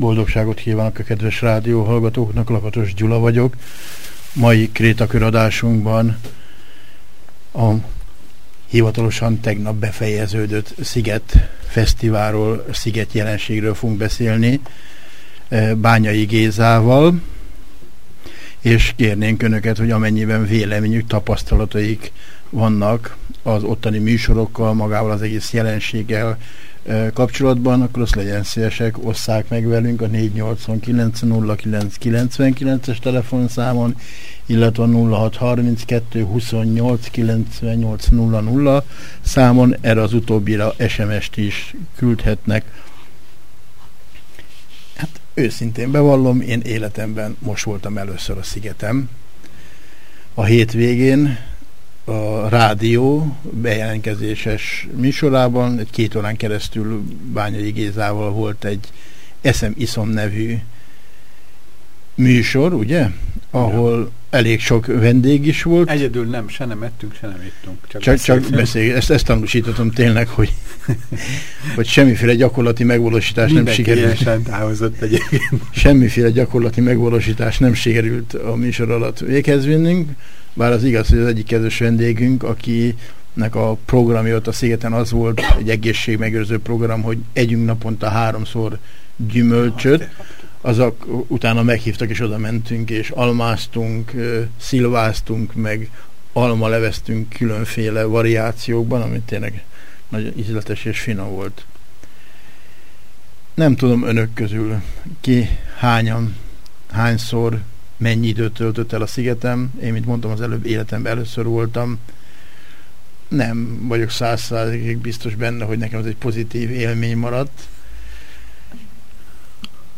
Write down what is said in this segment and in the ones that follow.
Boldogságot kívánok a kedves rádió hallgatóknak, Lakatos Gyula vagyok. Mai krétaköradásunkban a hivatalosan tegnap befejeződött Sziget Fesztiválról, Sziget jelenségről fogunk beszélni eh, Bányai Gézával, és kérnénk Önöket, hogy amennyiben véleményük, tapasztalataik vannak az ottani műsorokkal, magával az egész jelenséggel, kapcsolatban, akkor azt legyen szívesek, osszák meg velünk a 489 0999 es telefonszámon, illetve a 0632 28 98 00 számon, erre az utóbbira SMS-t is küldhetnek. Hát őszintén bevallom, én életemben most voltam először a szigetem. A hétvégén a rádió bejelentkezéses műsorában, egy két órán keresztül Bányai Gézával volt egy Eszem Iszom nevű műsor, ugye? Ahol ja. elég sok vendég is volt. Egyedül nem, se nem ettünk, se nem ittunk. Csak, csak, csak beszél, ezt, ezt tanúsítottam tényleg, hogy, hogy semmiféle gyakorlati megvalósítás nem sikerült. egyébként. Semmiféle gyakorlati megvalósítás nem sikerült a műsor alatt véghez vinnünk. Bár az igaz, hogy az egyik kedves vendégünk, akinek a programja ott a szigeten az volt, egy egészségmegőrző program, hogy együnk naponta háromszor gyümölcsöt, azok utána meghívtak, és oda mentünk, és almáztunk, szilváztunk, meg alma leveztünk különféle variációkban, ami tényleg nagyon ízletes és finom volt. Nem tudom önök közül ki hányan, hányszor mennyi időt töltött el a szigetem. Én, mint mondtam, az előbb életemben először voltam. Nem vagyok száz biztos benne, hogy nekem ez egy pozitív élmény maradt.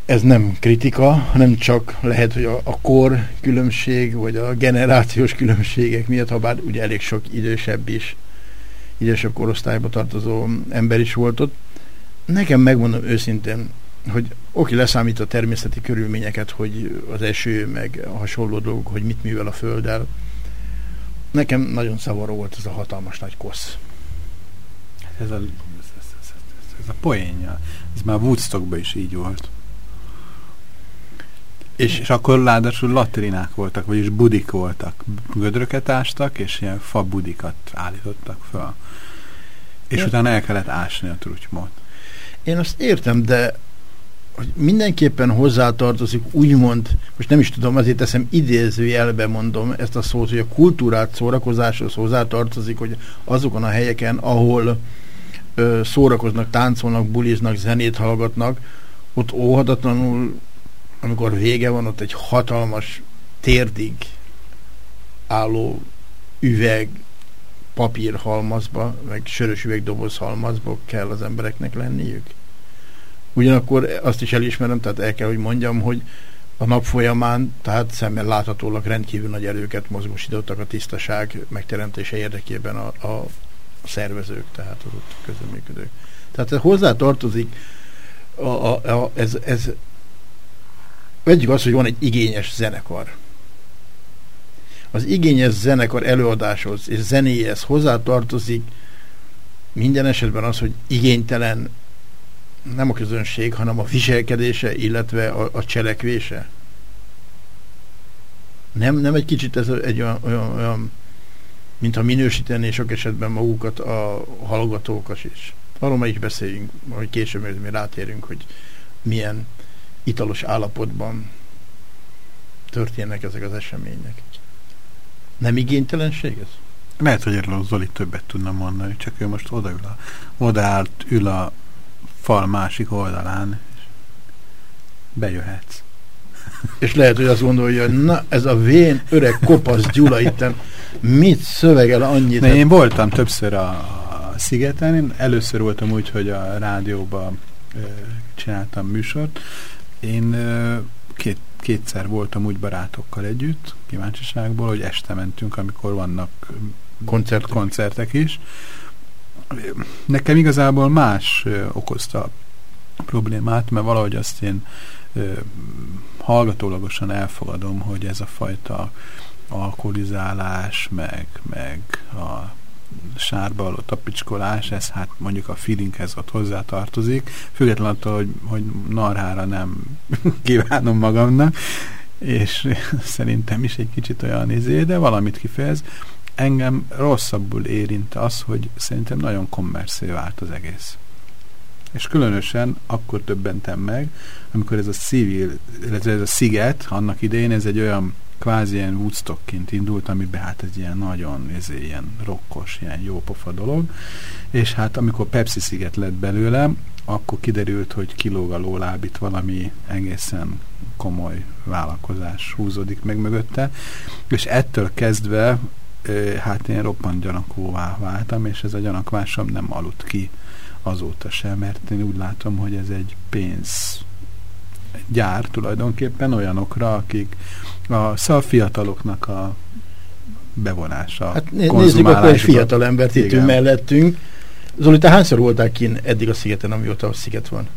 Ez nem kritika, hanem csak lehet, hogy a, a kor különbség, vagy a generációs különbségek miatt, ha bár ugye elég sok idősebb is, idősebb korosztályba tartozó ember is volt ott. Nekem megmondom őszintén, hogy oké, leszámít a természeti körülményeket, hogy az eső, meg a hasonló dolgok, hogy mit művel a földdel. Nekem nagyon szavaró volt ez a hatalmas nagy kosz. Ez a, ez, ez, ez, ez a poénja. Ez már Woodstockban is így volt. És, és akkor ládasul latrinák voltak, vagyis budik voltak. Gödröket ástak, és ilyen fa budikat állítottak fel. És ja. utána el kellett ásni a trutymot. Én azt értem, de hogy mindenképpen hozzátartozik, úgymond, most nem is tudom, azért teszem idézőjelbe mondom ezt a szót, hogy a kultúrát szórakozáshoz hozzátartozik, hogy azokon a helyeken, ahol ö, szórakoznak, táncolnak, buliznak, zenét hallgatnak, ott óhatatlanul, amikor vége van, ott egy hatalmas térdig álló üveg, papírhalmazba, meg sörös üvegdoboz halmazba kell az embereknek lenniük. Ugyanakkor azt is elismerem, tehát el kell, hogy mondjam, hogy a nap folyamán, tehát szemmel láthatólag rendkívül nagy erőket mozgósítottak a tisztaság megteremtése érdekében a, a szervezők, tehát az ott közöműködők. Tehát ez hozzá tartozik a, a, a, ez, ez vegyük azt, hogy van egy igényes zenekar. Az igényes zenekar előadáshoz és zenéhez hozzá tartozik minden esetben az, hogy igénytelen nem a közönség, hanem a viselkedése, illetve a, a cselekvése. Nem, nem egy kicsit ez egy olyan, olyan, olyan mintha minősítené sok esetben magukat a hallgatókat is. Arról ma is beszéljünk, hogy később mi rátérünk, hogy milyen italos állapotban történnek ezek az események. Nem igénytelenség ez? Lehet, hogy erről Zoli többet tudna mondani, csak ő most odaül a, odaállt, ül a fal másik oldalán, és bejöhetsz. és lehet, hogy azt gondolja, hogy na, ez a vén öreg kopasz Gyula itten mit szövegel annyit? Ne, én voltam többször a, a szigeten, én először voltam úgy, hogy a rádióban csináltam műsort. Én ö, két, kétszer voltam úgy barátokkal együtt, kíváncsiságból, hogy este mentünk, amikor vannak koncertek, koncertek is. Nekem igazából más okozta a problémát, mert valahogy azt én hallgatólagosan elfogadom, hogy ez a fajta alkoholizálás, meg, meg a sárba való tapicskolás, ez hát mondjuk a feelinghez ott hozzá tartozik, függetlenül attól, hogy, hogy narhára nem kívánom magamnak, és szerintem is egy kicsit olyan izé, de valamit kifejez. Engem rosszabbul érint az, hogy szerintem nagyon kommerszé vált az egész. És különösen akkor többentem meg, amikor ez a civil, illetve ez a sziget, annak idején ez egy olyan kvázi ilyen Woodstockként indult, amiben hát egy ilyen nagyon ez ilyen rokkos, ilyen jó pofa dolog, és hát amikor Pepsi sziget lett belőle, akkor kiderült, hogy kilóg a lóláb, itt valami egészen komoly vállalkozás húzódik meg mögötte, és ettől kezdve hát én roppant gyanakóvá váltam, és ez a gyanakvásom nem aludt ki azóta sem, mert én úgy látom, hogy ez egy pénz gyár tulajdonképpen olyanokra, akik a, szóval fiataloknak a bevonása. Hát nézzük akkor egy fiatal embert itt mellettünk. Zoli, te hányszor voltál kint eddig a szigeten, amióta a sziget van?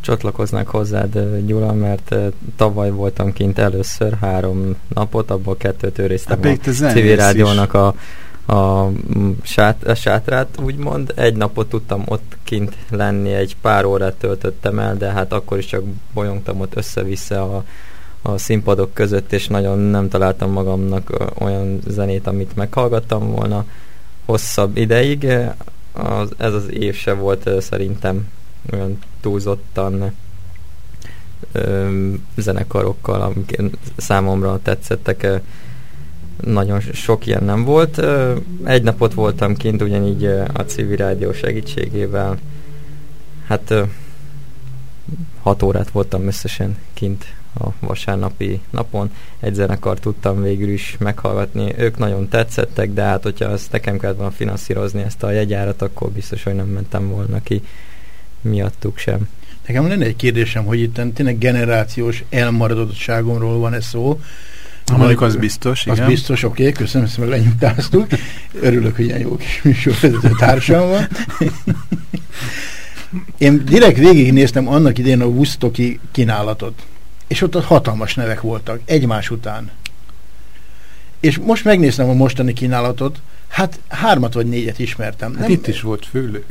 Csatlakoznak hozzád, Gyula, mert tavaly voltam kint először három napot, abból kettőt őriztem hát, a civil rádiónak a a, sát, a sátrát, úgymond. Egy napot tudtam ott kint lenni, egy pár órát töltöttem el, de hát akkor is csak bolyongtam ott össze-vissza a, a színpadok között, és nagyon nem találtam magamnak olyan zenét, amit meghallgattam volna hosszabb ideig. Az, ez az év se volt szerintem olyan túlzottan zenekarokkal, amik számomra tetszettek nagyon sok ilyen nem volt. Egy napot voltam kint, ugyanígy a civil rádió segítségével. Hát hat órát voltam összesen kint a vasárnapi napon. Egy zenekar tudtam végül is meghallgatni. Ők nagyon tetszettek, de hát hogyha ezt nekem kellett volna finanszírozni ezt a jegyárat, akkor biztos, hogy nem mentem volna ki miattuk sem. Nekem lenne egy kérdésem, hogy itt tényleg generációs elmaradottságomról van ez szó, mondjuk az biztos, igen. Az biztos, oké, okay, köszönöm, ezt meg lenyugtáztuk. Örülök, hogy ilyen jó kis műsorvezető társam van. Én direkt végignéztem annak idén a Woodstocki kínálatot. És ott hatalmas nevek voltak, egymás után. És most megnéztem a mostani kínálatot, hát hármat vagy négyet ismertem. Hát Nem, itt is volt fül,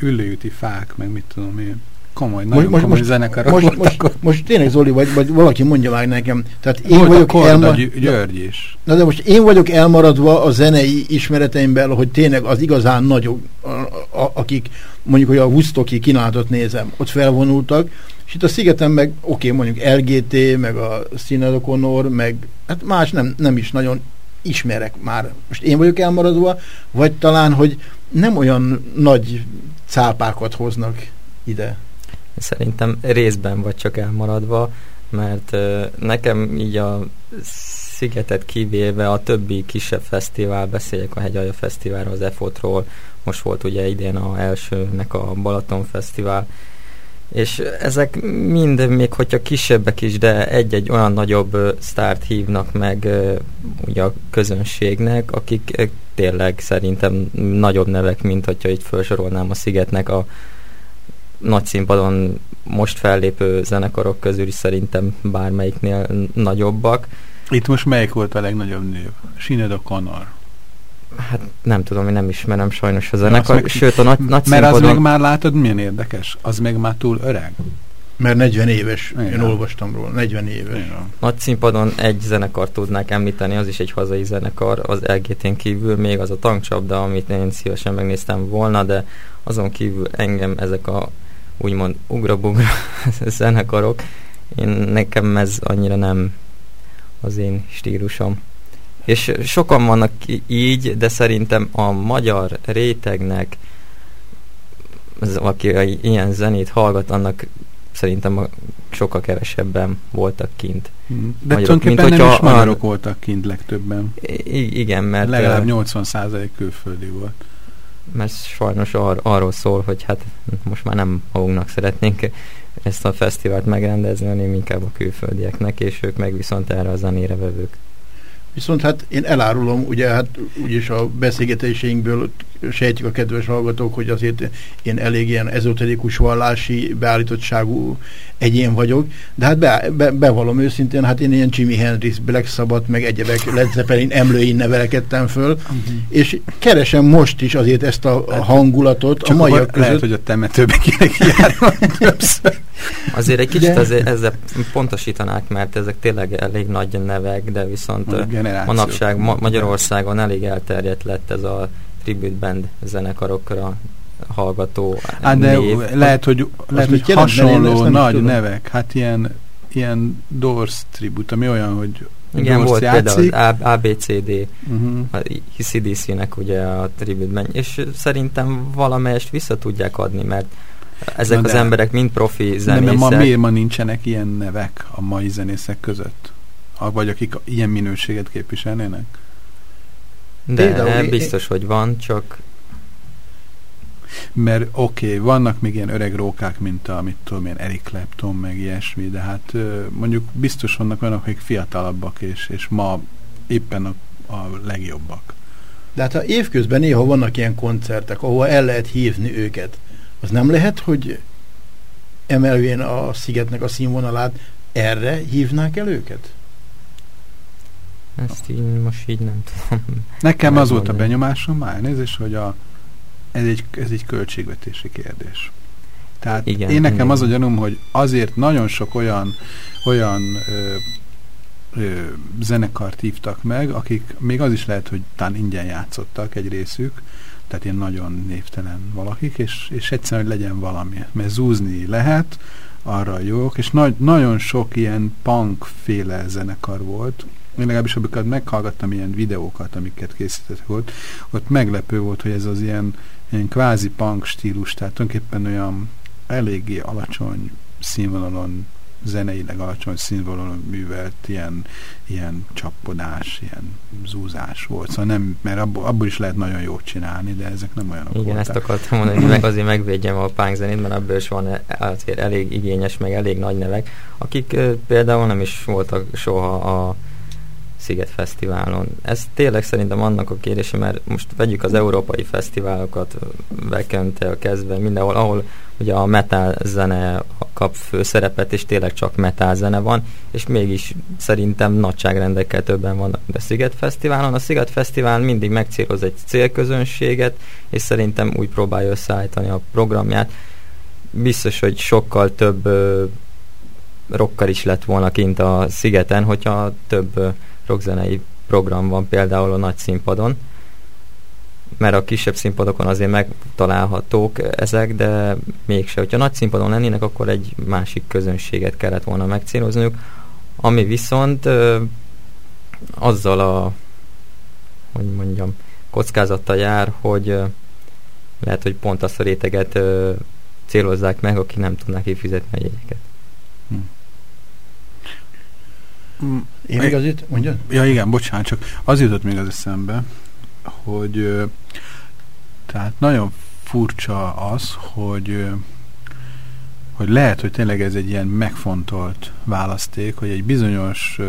fák, meg mit tudom én komoly, nagyon most, komoly most, zenekarok most, most, most, most tényleg Zoli, vagy, vagy valaki mondja meg nekem. Tehát én Volt vagyok elmaradva. György is. Na de most én vagyok elmaradva a zenei ismereteimben, hogy tényleg az igazán nagyok, a, a, akik mondjuk, hogy a Woodstocki kínálatot nézem, ott felvonultak, és itt a szigeten meg, oké, okay, mondjuk LGT, meg a Sinead O'Connor, meg hát más nem, nem is nagyon ismerek már. Most én vagyok elmaradva, vagy talán, hogy nem olyan nagy cápákat hoznak ide. Szerintem részben vagy csak elmaradva, mert nekem így a szigetet kivéve a többi kisebb fesztivál, beszéljek a Hegyalja Fesztiválról, az EFOT-ról, most volt ugye idén a elsőnek a Balaton Fesztivál, és ezek mind, még hogyha kisebbek is, de egy-egy olyan nagyobb sztárt hívnak meg ugye a közönségnek, akik tényleg szerintem nagyobb nevek, mint hogyha itt felsorolnám a Szigetnek a nagy színpadon most fellépő zenekarok közül is szerintem bármelyiknél nagyobbak. Itt most melyik volt a legnagyobb név? Sinead O'Connor. Hát nem tudom, én nem ismerem sajnos a zenekar, meg, sőt a nagy, nagy Mert színpadon... az meg már látod, milyen érdekes? Az meg már túl öreg. Mert 40 éves, Igen. én olvastam róla, 40 éves. Igen. Nagy színpadon egy zenekar tudnák említeni, az is egy hazai zenekar, az LGT-n kívül még az a tankcsapda, amit én szívesen megnéztem volna, de azon kívül engem ezek a úgymond ugrabugra zenekarok, én nekem ez annyira nem az én stílusom. És sokan vannak így, de szerintem a magyar rétegnek, az, aki ilyen zenét hallgat, annak szerintem a sokkal kevesebben voltak kint. Hmm. De magyarok, mint, nem is magyarok voltak kint legtöbben. Igen, mert... Legalább 80% külföldi volt. Mert sajnos ar arról szól, hogy hát most már nem magunknak szeretnénk ezt a fesztivált megrendezni, hanem inkább a külföldieknek, és ők meg viszont erre a zenére vevők. Viszont hát én elárulom, ugye hát úgyis a beszélgetéseinkből sejtjük a kedves hallgatók, hogy azért én elég ilyen ezoterikus vallási beállítottságú egyén vagyok, de hát be, be, bevallom őszintén, hát én ilyen Jimi Hendrix, Black Sabbath, meg egyebek Led Zeppelin emlőin nevelkedtem föl, uh-huh. és keresem most is azért ezt a, hát, hangulatot Csak a mai között. Lehet, hogy a temetőbe kéne többször. Azért egy kicsit de... azért ezzel pontosítanák, mert ezek tényleg elég nagy nevek, de viszont manapság ma Magyarországon elég elterjedt lett ez a tribute band zenekarokra hallgató hát de név. lehet, hogy, lehet, hogy hasonló nagy nevek. Hát ilyen, ilyen Doors tribute, ami olyan, hogy igen, Doors volt játszik. például az ABCD, uh-huh. a CDC-nek ugye a tribute band, és szerintem valamelyest vissza tudják adni, mert ezek Na az emberek mind profi zenészek. Nem, ma miért ma nincsenek ilyen nevek a mai zenészek között? Vagy akik ilyen minőséget képviselnének? De Például, biztos, hogy van, csak mert oké, okay, vannak még ilyen öreg rókák, mint a, mit tudom én, Eric Clapton, meg ilyesmi, de hát mondjuk biztos vannak olyanok, akik fiatalabbak, és, és ma éppen a, a legjobbak. De hát ha évközben néha vannak ilyen koncertek, ahol el lehet hívni őket, az nem lehet, hogy emelvén a szigetnek a színvonalát erre hívnák el őket? Ezt így most így nem tudom. Nekem az volt a benyomásom, már nézés, hogy a, ez, egy, ez egy költségvetési kérdés. Tehát igen, én nekem igen. az a gyanúm, hogy azért nagyon sok olyan, olyan ö, ö, zenekart hívtak meg, akik még az is lehet, hogy talán ingyen játszottak egy részük, tehát ilyen nagyon névtelen valakik, és, és egyszerűen, hogy legyen valami. Mert zúzni lehet, arra jók, és nagy, nagyon sok ilyen punk féle zenekar volt, én legalábbis amikor meghallgattam ilyen videókat, amiket készített volt, ott meglepő volt, hogy ez az ilyen, ilyen kvázi punk stílus, tehát tulajdonképpen olyan eléggé alacsony színvonalon zeneileg alacsony színvonalon művelt ilyen, ilyen csappodás, ilyen zúzás volt. Szóval nem, mert abból, abból is lehet nagyon jót csinálni, de ezek nem olyanok Igen, voltak. ezt akartam mondani, hogy meg azért megvédjem a punk zenét, mert abból is van azért elég igényes, meg elég nagy nevek, akik például nem is voltak soha a Sziget Fesztiválon. Ez tényleg szerintem annak a kérése, mert most vegyük az európai fesztiválokat, Vekente a kezdve, mindenhol, ahol ugye a metal zene kap főszerepet, és tényleg csak metal zene van, és mégis szerintem nagyságrendekkel többen vannak, a Sziget Fesztiválon. A Sziget Fesztivál mindig megcéloz egy célközönséget, és szerintem úgy próbálja összeállítani a programját. Biztos, hogy sokkal több rocker is lett volna kint a szigeten, hogyha több rockzenei program van például a nagy színpadon, mert a kisebb színpadokon azért megtalálhatók ezek, de mégse. Hogyha nagy színpadon lennének, akkor egy másik közönséget kellett volna megcélozniuk, ami viszont ö, azzal a hogy mondjam, kockázattal jár, hogy ö, lehet, hogy pont azt a réteget ö, célozzák meg, aki nem tudnak kifizetni a jegyeket. Hm. Én még azért, mondja? Ja igen, bocsánat, csak az jutott még az eszembe, hogy tehát nagyon furcsa az, hogy hogy lehet, hogy tényleg ez egy ilyen megfontolt választék, hogy egy bizonyos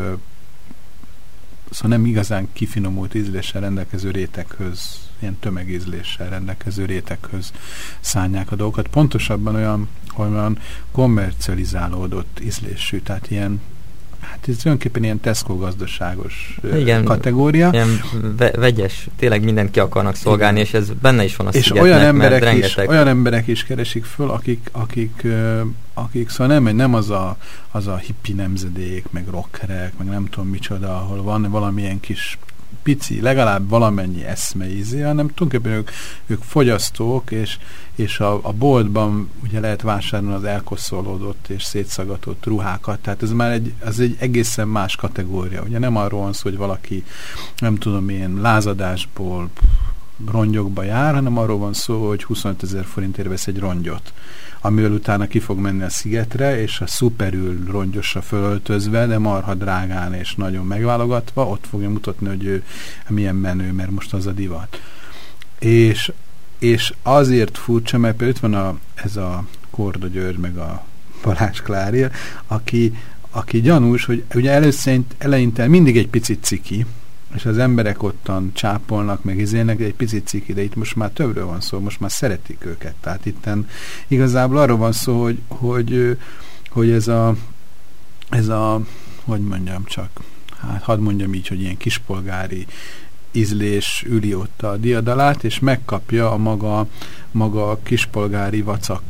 szóval nem igazán kifinomult ízléssel rendelkező réteghöz, ilyen tömegízléssel rendelkező réteghöz szánják a dolgokat. Pontosabban olyan, olyan kommercializálódott ízlésű, tehát ilyen Hát ez tulajdonképpen ilyen Tesco gazdaságos Igen, kategória. Ilyen ve vegyes, tényleg mindent ki akarnak szolgálni, Igen. és ez benne is van a És olyan emberek, is, olyan emberek is keresik föl, akik, akik, akik szóval nem, nem az a, az a hippi nemzedék, meg rockerek, meg nem tudom micsoda, ahol van valamilyen kis pici, legalább valamennyi eszmeízi, hanem tulajdonképpen ők, ők fogyasztók, és, és a, a boltban ugye lehet vásárolni az elkoszolódott és szétszagatott ruhákat, tehát ez már egy, ez egy egészen más kategória. Ugye nem arról van szó, hogy valaki, nem tudom én, lázadásból rongyokba jár, hanem arról van szó, hogy 25 ezer forintért vesz egy rongyot, amivel utána ki fog menni a szigetre, és a szuperül rongyosra fölöltözve, de marha drágán és nagyon megválogatva, ott fogja mutatni, hogy ő milyen menő, mert most az a divat. És, és azért furcsa, mert itt van a, ez a Korda György, meg a Balázs Klária, aki, aki gyanús, hogy ugye először eleinte mindig egy picit ciki, és az emberek ottan csápolnak, meg izélnek, egy picit ciki, de itt most már többről van szó, most már szeretik őket. Tehát itten igazából arról van szó, hogy, hogy, hogy ez a ez a, hogy mondjam csak, hát hadd mondjam így, hogy ilyen kispolgári ízlés üli ott a diadalát, és megkapja a maga, maga kispolgári vacak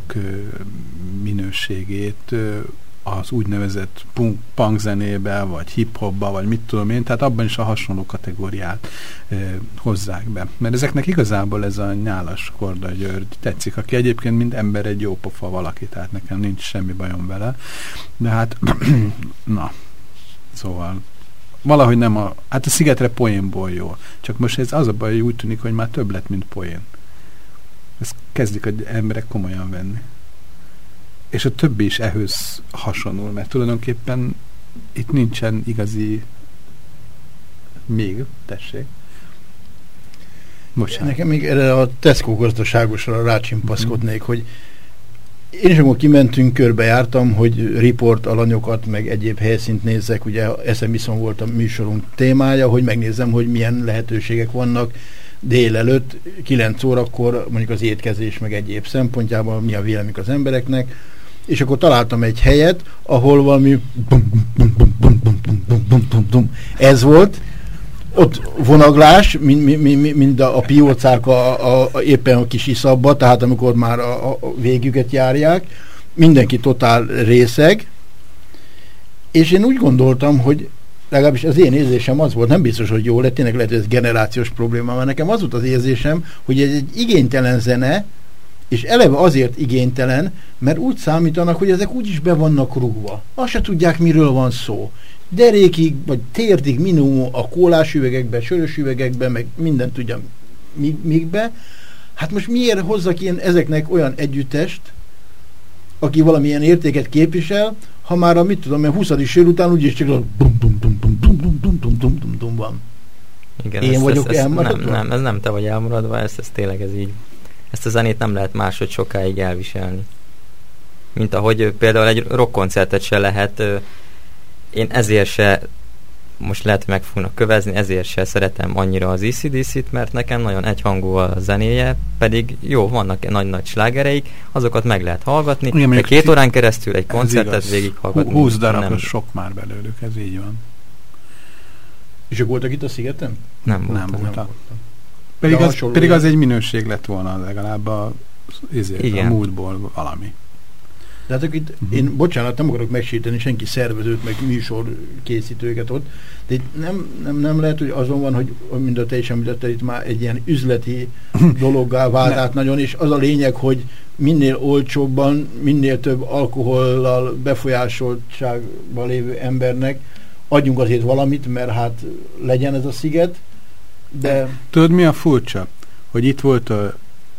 minőségét az úgynevezett punk, punk zenébe, vagy hip-hopba, vagy mit tudom én, tehát abban is a hasonló kategóriát e, hozzák be. Mert ezeknek igazából ez a nyálas Korda György tetszik, aki egyébként mind ember egy jó pofa valaki, tehát nekem nincs semmi bajom vele. De hát, na, szóval valahogy nem a, hát a szigetre poénból jó. Csak most ez az a baj, hogy úgy tűnik, hogy már több lett, mint poén. Ezt kezdik az emberek komolyan venni és a többi is ehhez hasonul, mert tulajdonképpen itt nincsen igazi még, tessék. Bocsánat. Nekem még erre a Tesco gazdaságosra rácsimpaszkodnék, mm. hogy én is amikor kimentünk, körbejártam, hogy riport alanyokat, meg egyéb helyszínt nézzek, ugye eszemiszon volt a műsorunk témája, hogy megnézzem, hogy milyen lehetőségek vannak délelőtt, 9 órakor mondjuk az étkezés, meg egyéb szempontjában, mi a véleményük az embereknek, és akkor találtam egy helyet, ahol valami ez volt, ott vonaglás, mind, mind, mind a, a piócák a, a, a, éppen a kis iszabba, tehát amikor már a, a végüket járják, mindenki totál részeg, és én úgy gondoltam, hogy legalábbis az én érzésem az volt, nem biztos, hogy jó lett, tényleg lehet, hogy ez generációs probléma, mert nekem az volt az érzésem, hogy ez egy igénytelen zene, és eleve azért igénytelen, mert úgy számítanak, hogy ezek úgyis be vannak rugva. Azt se tudják, miről van szó. Derékig, vagy térdig minimum a kólás üvegekbe, sörös üvegekbe, meg minden tudja mikbe. Hát most miért hozzak ilyen ezeknek olyan együttest, aki valamilyen értéket képvisel, ha már a mit tudom, a 20. sör után úgyis csak bum bum bum bum bum bum bum bum bum bum bum van. Igen, Én ezt, vagyok ezt, elmaradva? Nem, nem, ez nem te vagy elmaradva, ez, ez tényleg ez így ezt a zenét nem lehet máshogy sokáig elviselni. Mint ahogy például egy rockkoncertet se lehet, én ezért se most lehet, meg fognak kövezni, ezért se szeretem annyira az ECDC-t, mert nekem nagyon egyhangú a zenéje, pedig jó, vannak nagy-nagy slágereik, azokat meg lehet hallgatni, Igen, de két órán keresztül egy koncertet végig hallgatni. 20 darab, sok már belőlük, ez így van. És ők voltak itt a szigeten? Nem. Nem voltak. Nem voltak. Pedig az, pedig az egy minőség lett volna legalább a, ezért, a múltból valami. De hát itt, uh-huh. én bocsánat, nem akarok megsérteni senki szervezőt, meg műsor készítőket ott, de itt nem, nem, nem lehet, hogy azon van, hogy mind a te is említette, itt már egy ilyen üzleti dologgá vált át nagyon, és az a lényeg, hogy minél olcsóbban, minél több alkohollal befolyásoltságban lévő embernek adjunk azért valamit, mert hát legyen ez a sziget, de... Tudod, mi a furcsa? Hogy itt volt a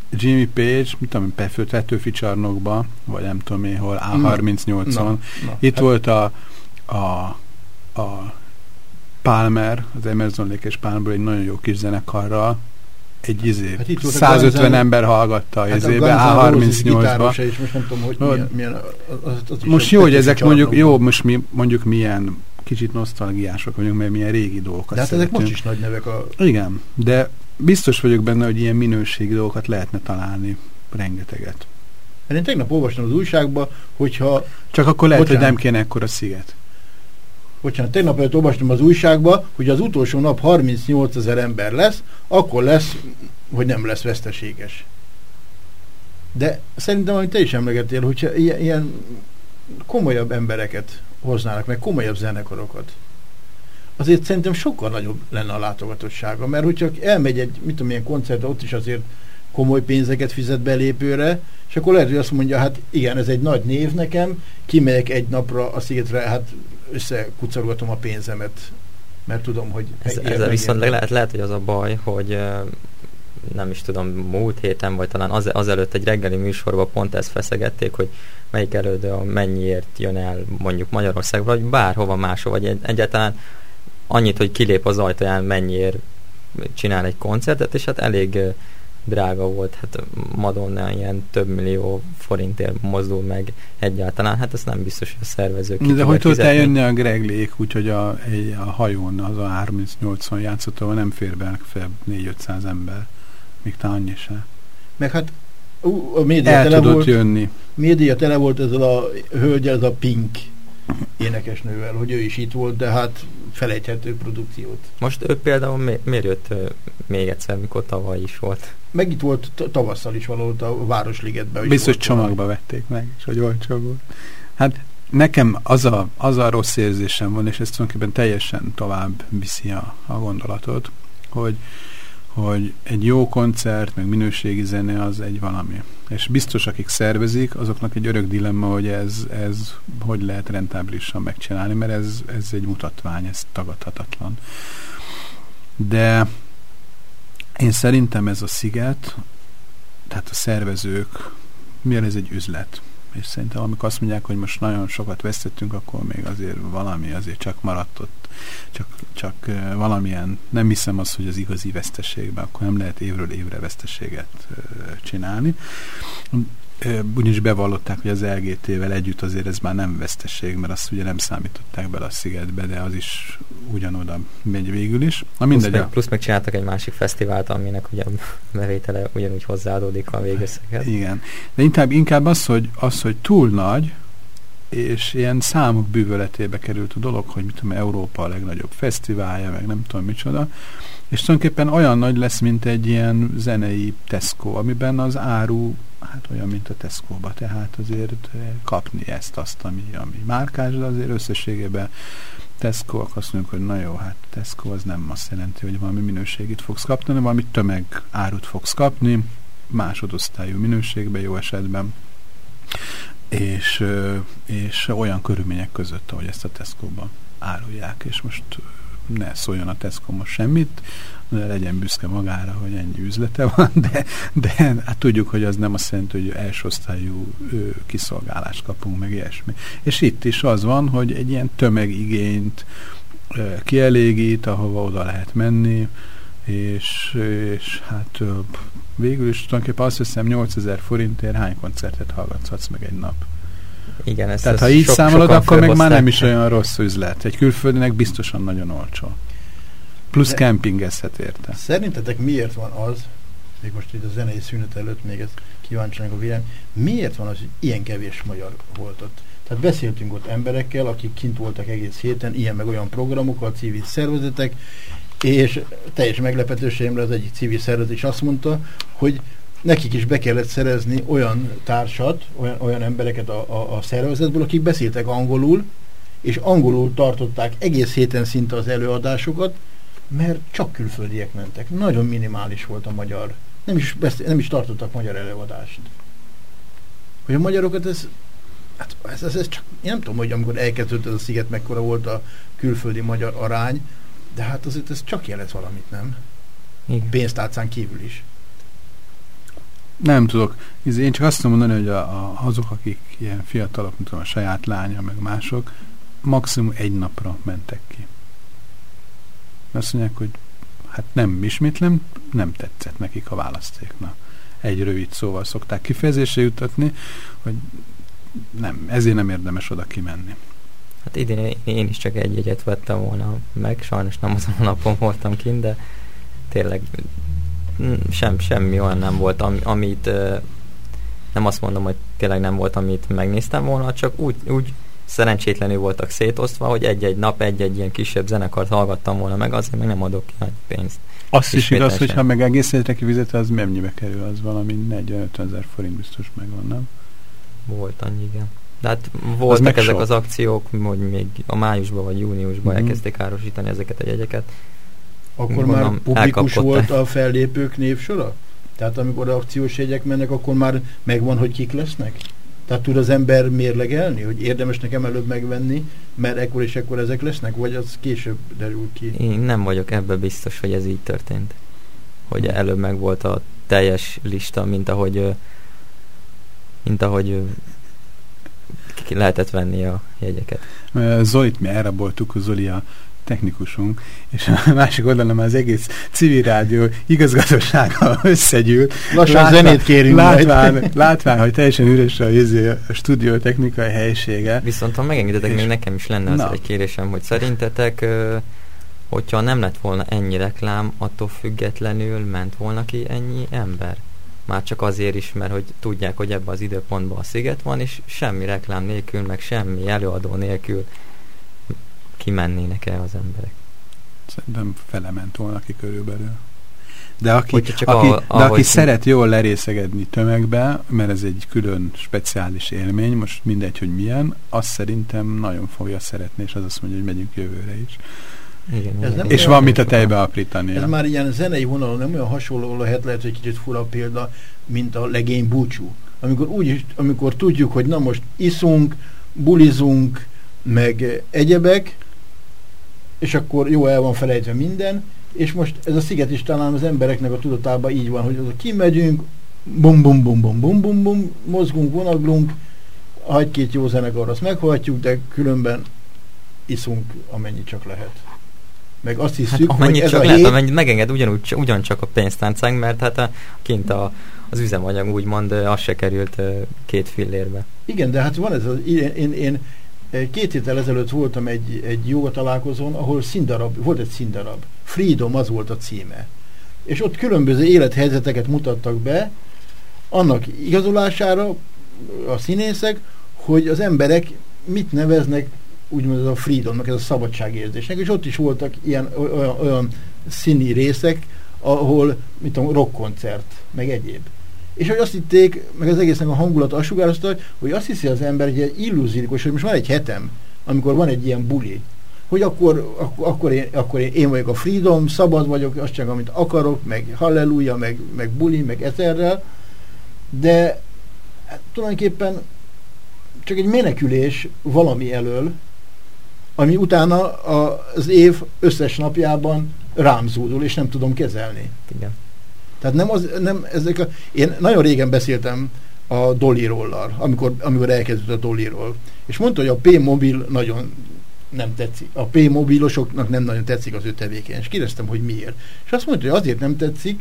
Jimmy Page, mit tudom, Petőfi csarnokba, vagy nem tudom én hol, A38-on. Itt hát. volt a, a, a Palmer, az Emerson Lake és Palmer egy nagyon jó kis zenekarral, egy izé, hát 150 ember hallgatta hát izébe, A38-ba. most nem tudom, hogy milyen, milyen az, az most jó, hogy ezek mondjuk, jó, most mi mondjuk milyen kicsit nosztalgiások vagyunk, mert milyen régi dolgokat De hát ezek most is nagy nevek a... Igen, de biztos vagyok benne, hogy ilyen minőségi dolgokat lehetne találni rengeteget. Mert én tegnap olvastam az újságba, hogyha... Csak akkor lehet, bocsánat, hogy nem kéne ekkora sziget. Bocsánat, tegnap előtt olvastam az újságba, hogy az utolsó nap 38 ezer ember lesz, akkor lesz, hogy nem lesz veszteséges. De szerintem, amit te is emlegettél, hogyha ilyen, ilyen komolyabb embereket hoznának meg, komolyabb zenekarokat, azért szerintem sokkal nagyobb lenne a látogatottsága, mert hogyha elmegy egy, mit tudom, ilyen koncert, ott is azért komoly pénzeket fizet belépőre, és akkor lehet, hogy azt mondja, hát igen, ez egy nagy név nekem, kimegyek egy napra a szigetre, hát összekucorgatom a pénzemet, mert tudom, hogy... Ez, ez viszont lehet, lehet, hogy az a baj, hogy nem is tudom, múlt héten, vagy talán az, azelőtt egy reggeli műsorban pont ezt feszegették, hogy melyik elődő mennyiért jön el mondjuk Magyarország, vagy bárhova máshova, vagy egyáltalán annyit, hogy kilép az ajtaján, mennyiért csinál egy koncertet, és hát elég drága volt, hát Madonna ilyen több millió forintért mozdul meg egyáltalán, hát ez nem biztos, hogy a szervezők De hogy tudott eljönni a Greglék, úgyhogy a, egy, a hajón az a 38-on játszottóval nem fér be fel 4-500 ember, még talán annyi se. Meg hát ú, a média El tele tudott volt, jönni. Média tele volt ezzel a hölgyel, ez a Pink énekesnővel, hogy ő is itt volt, de hát felejthető produkciót. Most ő például mi, miért jött még egyszer, mikor tavaly is volt? Meg itt volt tavasszal is valahol a Városligetben. Biztos csomagba vették meg, és hogy olcsó volt. Hát nekem az a, az a rossz érzésem van, és ez tulajdonképpen teljesen tovább viszi a, a gondolatot, hogy hogy egy jó koncert, meg minőségi zene az egy valami. És biztos, akik szervezik, azoknak egy örök dilemma, hogy ez, ez hogy lehet rentábilisan megcsinálni, mert ez, ez egy mutatvány, ez tagadhatatlan. De én szerintem ez a sziget, tehát a szervezők, miért ez egy üzlet? És szerintem amikor azt mondják, hogy most nagyon sokat vesztettünk, akkor még azért valami azért csak maradt ott, csak, csak valamilyen, nem hiszem azt, hogy az igazi veszteségben, akkor nem lehet évről évre veszteséget csinálni ugyanis bevallották, hogy az LGT-vel együtt azért ez már nem veszteség, mert azt ugye nem számították bele a szigetbe, de az is ugyanoda megy végül is. Na mindegy. Plusz meg, plusz meg csináltak egy másik fesztivált, aminek ugye a bevétele ugyanúgy hozzáadódik a végösszeget. Igen. De inkább, inkább az, hogy, az, hogy túl nagy, és ilyen számok bűvöletébe került a dolog, hogy mit tudom, Európa a legnagyobb fesztiválja, meg nem tudom micsoda, és tulajdonképpen olyan nagy lesz, mint egy ilyen zenei Tesco, amiben az áru hát olyan, mint a Tesco-ba, tehát azért kapni ezt, azt, ami, ami márkás, de azért összességében Tesco, akkor azt mondjuk, hogy na jó, hát Tesco az nem azt jelenti, hogy valami minőségét fogsz kapni, hanem valami tömeg árut fogsz kapni, másodosztályú minőségben jó esetben, és, és olyan körülmények között, ahogy ezt a Tesco-ban árulják, és most ne szóljon a Tesco most semmit, legyen büszke magára, hogy ennyi üzlete van, de, de hát tudjuk, hogy az nem azt jelenti, hogy első osztályú kiszolgálást kapunk, meg ilyesmi. És itt is az van, hogy egy ilyen tömegigényt kielégít, ahova oda lehet menni, és, és hát végül is tulajdonképpen azt hiszem 8000 forintért hány koncertet hallgathatsz meg egy nap. Igen, ez Tehát ez ha így sok, számolod, akkor meg már nem is olyan rossz üzlet. Egy külföldinek biztosan nagyon olcsó. Plusz De kempingezhet érte. Szerintetek miért van az, még most itt a zenei szünet előtt még ezt kíváncsinak a vélemény, miért van az, hogy ilyen kevés magyar volt ott? Tehát beszéltünk ott emberekkel, akik kint voltak egész héten, ilyen meg olyan programokkal, civil szervezetek, és teljes meglepetőségemre az egyik civil szervezet is azt mondta, hogy nekik is be kellett szerezni olyan társat, olyan, olyan embereket a, a, a szervezetből, akik beszéltek angolul, és angolul tartották egész héten szinte az előadásokat, mert csak külföldiek mentek. Nagyon minimális volt a magyar. Nem is, beszél, nem is tartottak magyar előadást. Hogy a magyarokat ez, hát ez, ez, ez csak, én nem tudom, hogy amikor elkezdődött ez a sziget, mekkora volt a külföldi magyar arány, de hát azért ez csak jelent valamit, nem? Igen. Pénztárcán kívül is. Nem tudok. Én csak azt tudom mondani, hogy a, a, azok, akik ilyen fiatalok, mint a saját lánya, meg mások, maximum egy napra mentek ki. Azt mondják, hogy hát nem ismétlem, nem tetszett nekik a választéknak. Egy rövid szóval szokták kifejezésre jutatni, hogy nem, ezért nem érdemes oda kimenni. Hát idén én is csak egy jegyet vettem volna meg, sajnos nem azon a napon voltam kint, de tényleg sem, semmi olyan nem volt, am, amit nem azt mondom, hogy tényleg nem volt, amit megnéztem volna, csak úgy, úgy szerencsétlenül voltak szétosztva, hogy egy-egy nap egy-egy ilyen kisebb zenekart hallgattam volna meg, azért meg nem adok ki nagy pénzt. Azt is igaz, hogy ha meg egész életre kifizet, az mennyibe kerül? Az valami 40 ezer forint biztos megvan, nem? Volt annyi, igen. De hát voltak ezek sok. az akciók, hogy még a májusban vagy júniusban mm-hmm. elkezdték árosítani ezeket a jegyeket. Akkor Gondolom, már publikus volt a fellépők névsora? Tehát amikor akciós jegyek mennek, akkor már megvan, hogy kik lesznek? Tehát tud az ember mérlegelni, hogy érdemes nekem előbb megvenni, mert ekkor és ekkor ezek lesznek, vagy az később derül ki? Én nem vagyok ebben biztos, hogy ez így történt. hogy előbb meg volt a teljes lista, mint ahogy mint ahogy ki lehetett venni a jegyeket. Zolit mi elraboltuk, Zoli a technikusunk, és a másik oldalon az egész civil rádió igazgatósága összegyűlt. Lassan látván, zenét kérünk látván, látván, hogy teljesen üres a, a, a stúdió technikai helysége. Viszont ha megengedetek, még nekem is lenne az egy kérésem, hogy szerintetek hogyha nem lett volna ennyi reklám, attól függetlenül ment volna ki ennyi ember? Már csak azért is, mert hogy tudják, hogy ebben az időpontban a sziget van, és semmi reklám nélkül, meg semmi előadó nélkül kimennének el az emberek. Szerintem felement volna ki körülbelül. De aki, csak aki, a, de aki szeret jól lerészegedni tömegbe, mert ez egy külön speciális élmény, most mindegy, hogy milyen, azt szerintem nagyon fogja szeretni, és az azt mondja, hogy megyünk jövőre is. Igen, ez nem és van mit a tejbe aprítani. Ez már ilyen zenei vonalon nem olyan hasonló lehet, lehet, hogy kicsit fura példa, mint a legény búcsú. Amikor, úgy, amikor tudjuk, hogy na most iszunk, bulizunk, meg egyebek, és akkor jó el van felejtve minden, és most ez a sziget is talán az embereknek a tudatában így van, hogy az a kimegyünk, bum bum bum bum bum bum bum, mozgunk, vonaglunk, hagy két jó zenekar, azt meghallgatjuk, de különben iszunk, amennyi csak lehet. Meg azt hiszük, hát, hogy ez csak a lehet, amennyit megenged ugyanúgy, ugyancsak a pénztáncánk, mert hát a, kint a, az üzemanyag úgymond az se került két fillérbe. Igen, de hát van ez az, én, én, én Két héttel ezelőtt voltam egy, egy joga találkozón, ahol színdarab, volt egy színdarab. Freedom az volt a címe. És ott különböző élethelyzeteket mutattak be, annak igazolására a színészek, hogy az emberek mit neveznek úgymond ez a freedomnak, ez a szabadságérzésnek, és ott is voltak ilyen olyan, olyan színi részek, ahol, mint a rockkoncert, meg egyéb. És hogy azt hitték, meg az egésznek a hangulat azt sugározta, hogy azt hiszi az ember, hogy egy illúziókus, hogy most van egy hetem, amikor van egy ilyen buli, hogy akkor, akkor, akkor, én, akkor én, én vagyok a freedom, szabad vagyok, azt csak, amit akarok, meg halleluja, meg, meg buli, meg ezerrel, de hát, tulajdonképpen csak egy menekülés valami elől, ami utána az év összes napjában rám zúdul, és nem tudom kezelni. Igen. Tehát nem, az, nem ezek a, én nagyon régen beszéltem a Dolly-rollal, amikor, amikor elkezdett a Dolly-ról. És mondta, hogy a P-mobil nagyon nem tetszik. A P-mobilosoknak nem nagyon tetszik az ő tevékenység. Kérdeztem, hogy miért. És azt mondta, hogy azért nem tetszik,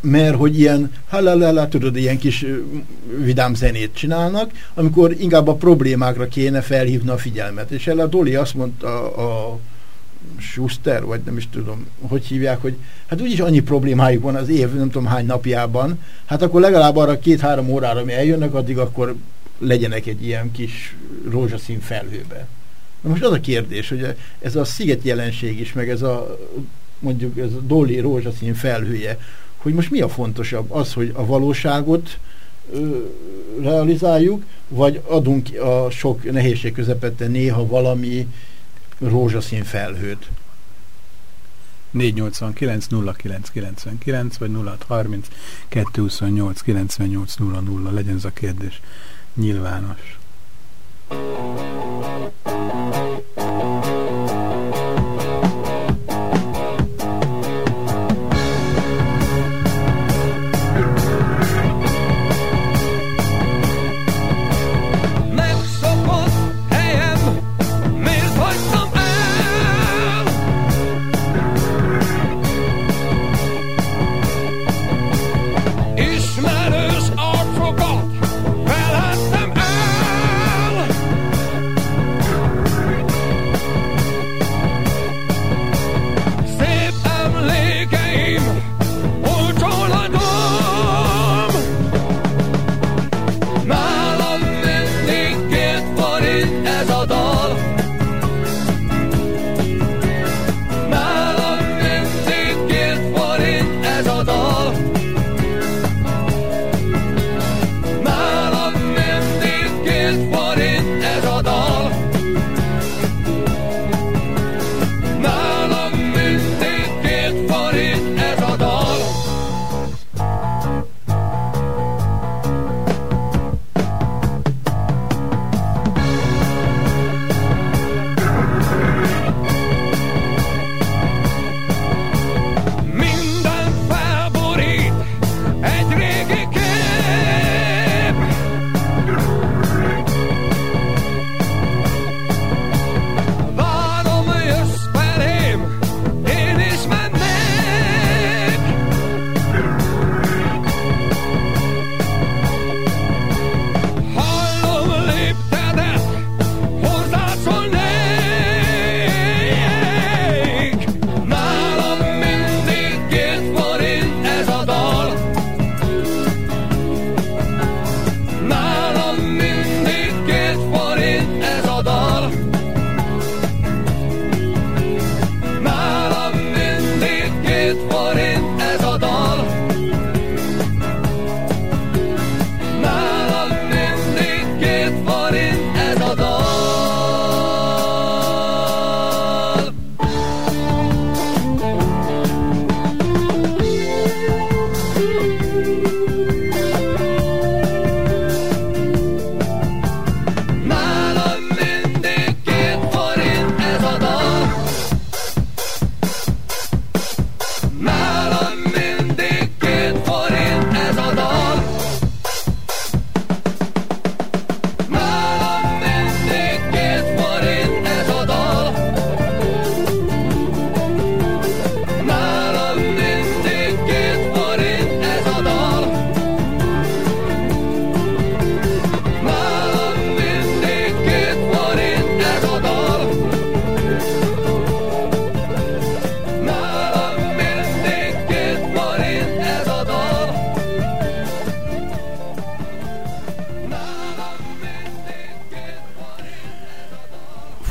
mert hogy ilyen halalala, tudod, ilyen kis vidám zenét csinálnak, amikor inkább a problémákra kéne felhívni a figyelmet. És el a Dolly azt mondta a, a Schuster, vagy nem is tudom, hogy hívják, hogy hát úgyis annyi problémájuk van az év, nem tudom hány napjában, hát akkor legalább arra két-három órára, ami eljönnek, addig akkor legyenek egy ilyen kis rózsaszín felhőbe. Na most az a kérdés, hogy ez a sziget jelenség is, meg ez a mondjuk ez a Dolly rózsaszín felhője, hogy most mi a fontosabb? Az, hogy a valóságot ö, realizáljuk, vagy adunk a sok nehézség közepette néha valami rózsaszín felhőt. 489 0999 vagy 0630 228 98 00 legyen ez a kérdés nyilvános.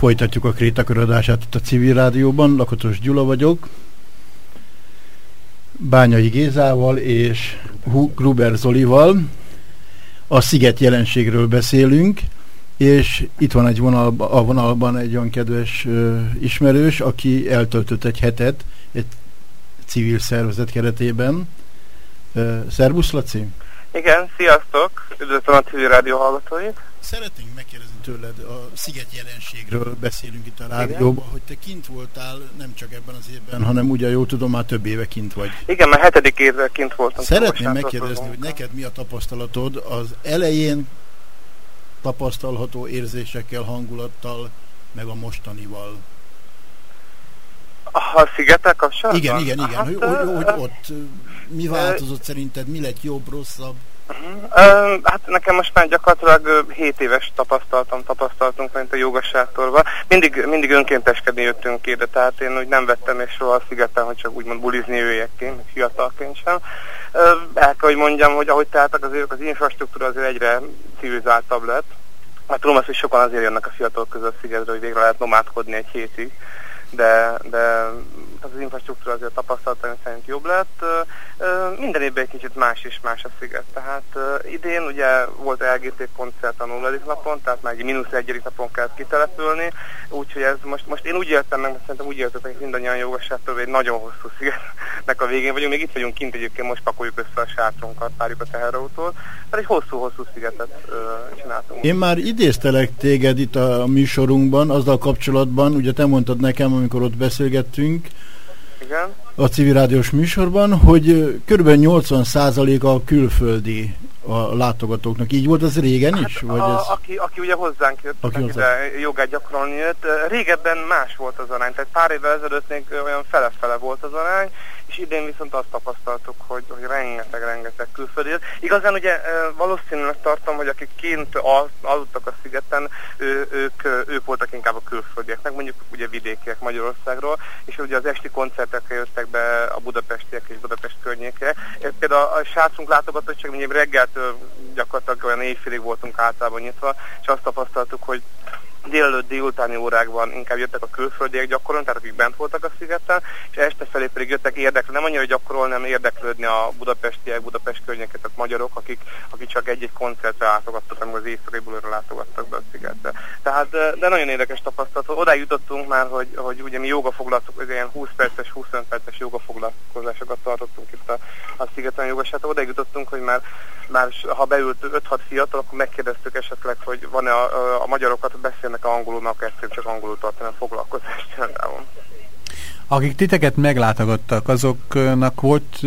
Folytatjuk a krétakör itt a civil rádióban. Lakatos Gyula vagyok. Bányai Gézával és Gruber Zolival. A sziget jelenségről beszélünk, és itt van egy vonal, a vonalban egy olyan kedves uh, ismerős, aki eltöltött egy hetet egy civil szervezet keretében. Uh, szervusz, Laci! Igen, sziasztok! Üdvözlöm a civil rádió hallgatóit! Szeretnénk megkérdezni tőled, a sziget jelenségről beszélünk itt a rádióban, hogy te kint voltál nem csak ebben az évben, hanem ugye jól tudom, már több éve kint vagy. Igen, már hetedik évvel kint voltam. Szeretném megkérdezni, hogy neked mi a tapasztalatod az elején tapasztalható érzésekkel, hangulattal, meg a mostanival? A szigetek kapcsolatban? Igen, igen, igen. Hát, hogy, hogy, hogy ott mi változott szerinted, mi lett jobb, rosszabb? Hát nekem most már gyakorlatilag 7 éves tapasztaltam, tapasztaltunk mint a jogasátorban. Mindig, mindig önkénteskedni jöttünk ide, tehát én úgy nem vettem és soha a szigeten, hogy csak úgymond bulizni jöjjek ki, fiatalként sem. Uh, el kell, hogy mondjam, hogy ahogy tehetek az évek, az infrastruktúra azért egyre civilizáltabb lett. Hát tudom azt, hogy sokan azért jönnek a fiatalok között szigetre, hogy végre lehet nomádkodni egy hétig de, de az infrastruktúra azért tapasztalataim szerint jobb lett. Minden évben egy kicsit más és más a sziget. Tehát idén ugye volt LGT koncert a nulladik napon, tehát már egy mínusz egyedik napon kellett kitelepülni, úgyhogy ez most, most én úgy éltem meg, mert szerintem úgy hogy mindannyian jogasától, hogy egy nagyon hosszú szigetnek a végén vagyunk. Még itt vagyunk kint egyébként, most pakoljuk össze a sátrunkat, várjuk a teherautót. Tehát egy hosszú-hosszú szigetet csináltunk. Én már idéztelek téged itt a műsorunkban, azzal kapcsolatban, ugye te mondtad nekem, amikor ott beszélgettünk, Igen. a civil rádiós műsorban, hogy kb. 80% a külföldi a látogatóknak. Így volt az régen hát is? Vagy a, ez... aki, aki ugye hozzánk jött, aki ide jogát gyakorolni jött, régebben más volt az arány, tehát pár évvel ezelőtt még olyan fele-fele volt az arány, és idén viszont azt tapasztaltuk, hogy, hogy rengeteg-rengeteg külföldi. Igazán ugye valószínűleg tartom, hogy akik kint aludtak a szigeten, ő, ők, ők voltak inkább a külföldiek, meg mondjuk ugye vidékiek Magyarországról, és ugye az esti koncertekre jöttek be a budapestiek és Budapest környéke. Például a srácunk látogatóság, hogy reggeltől gyakorlatilag olyan éjfélig voltunk általában nyitva, és azt tapasztaltuk, hogy délelőtt délutáni órákban inkább jöttek a külföldiek gyakorolni, tehát akik bent voltak a szigeten, és este felé pedig jöttek érdeklődni, nem annyira gyakorolni, hanem érdeklődni a budapestiek, Budapest környéket, tehát magyarok, akik, akik csak egy-egy koncertre látogattak, amikor az éjszakai bulóra látogattak be a szigetre. Tehát, de nagyon érdekes tapasztalat. Oda jutottunk már, hogy, hogy ugye mi jogafoglaltuk, hogy ilyen 20 perces, 25 perces jogafoglalkozásokat tartottunk itt a, a szigeten jogosát. Oda jutottunk, hogy már, már ha beült 5-6 fiatal, akkor megkérdeztük esetleg, hogy van-e a, a, a magyarokat beszélnek beszélnek angolul, akkor egyszerűen csak angolul tartani a foglalkozást például. Akik titeket meglátogattak, azoknak volt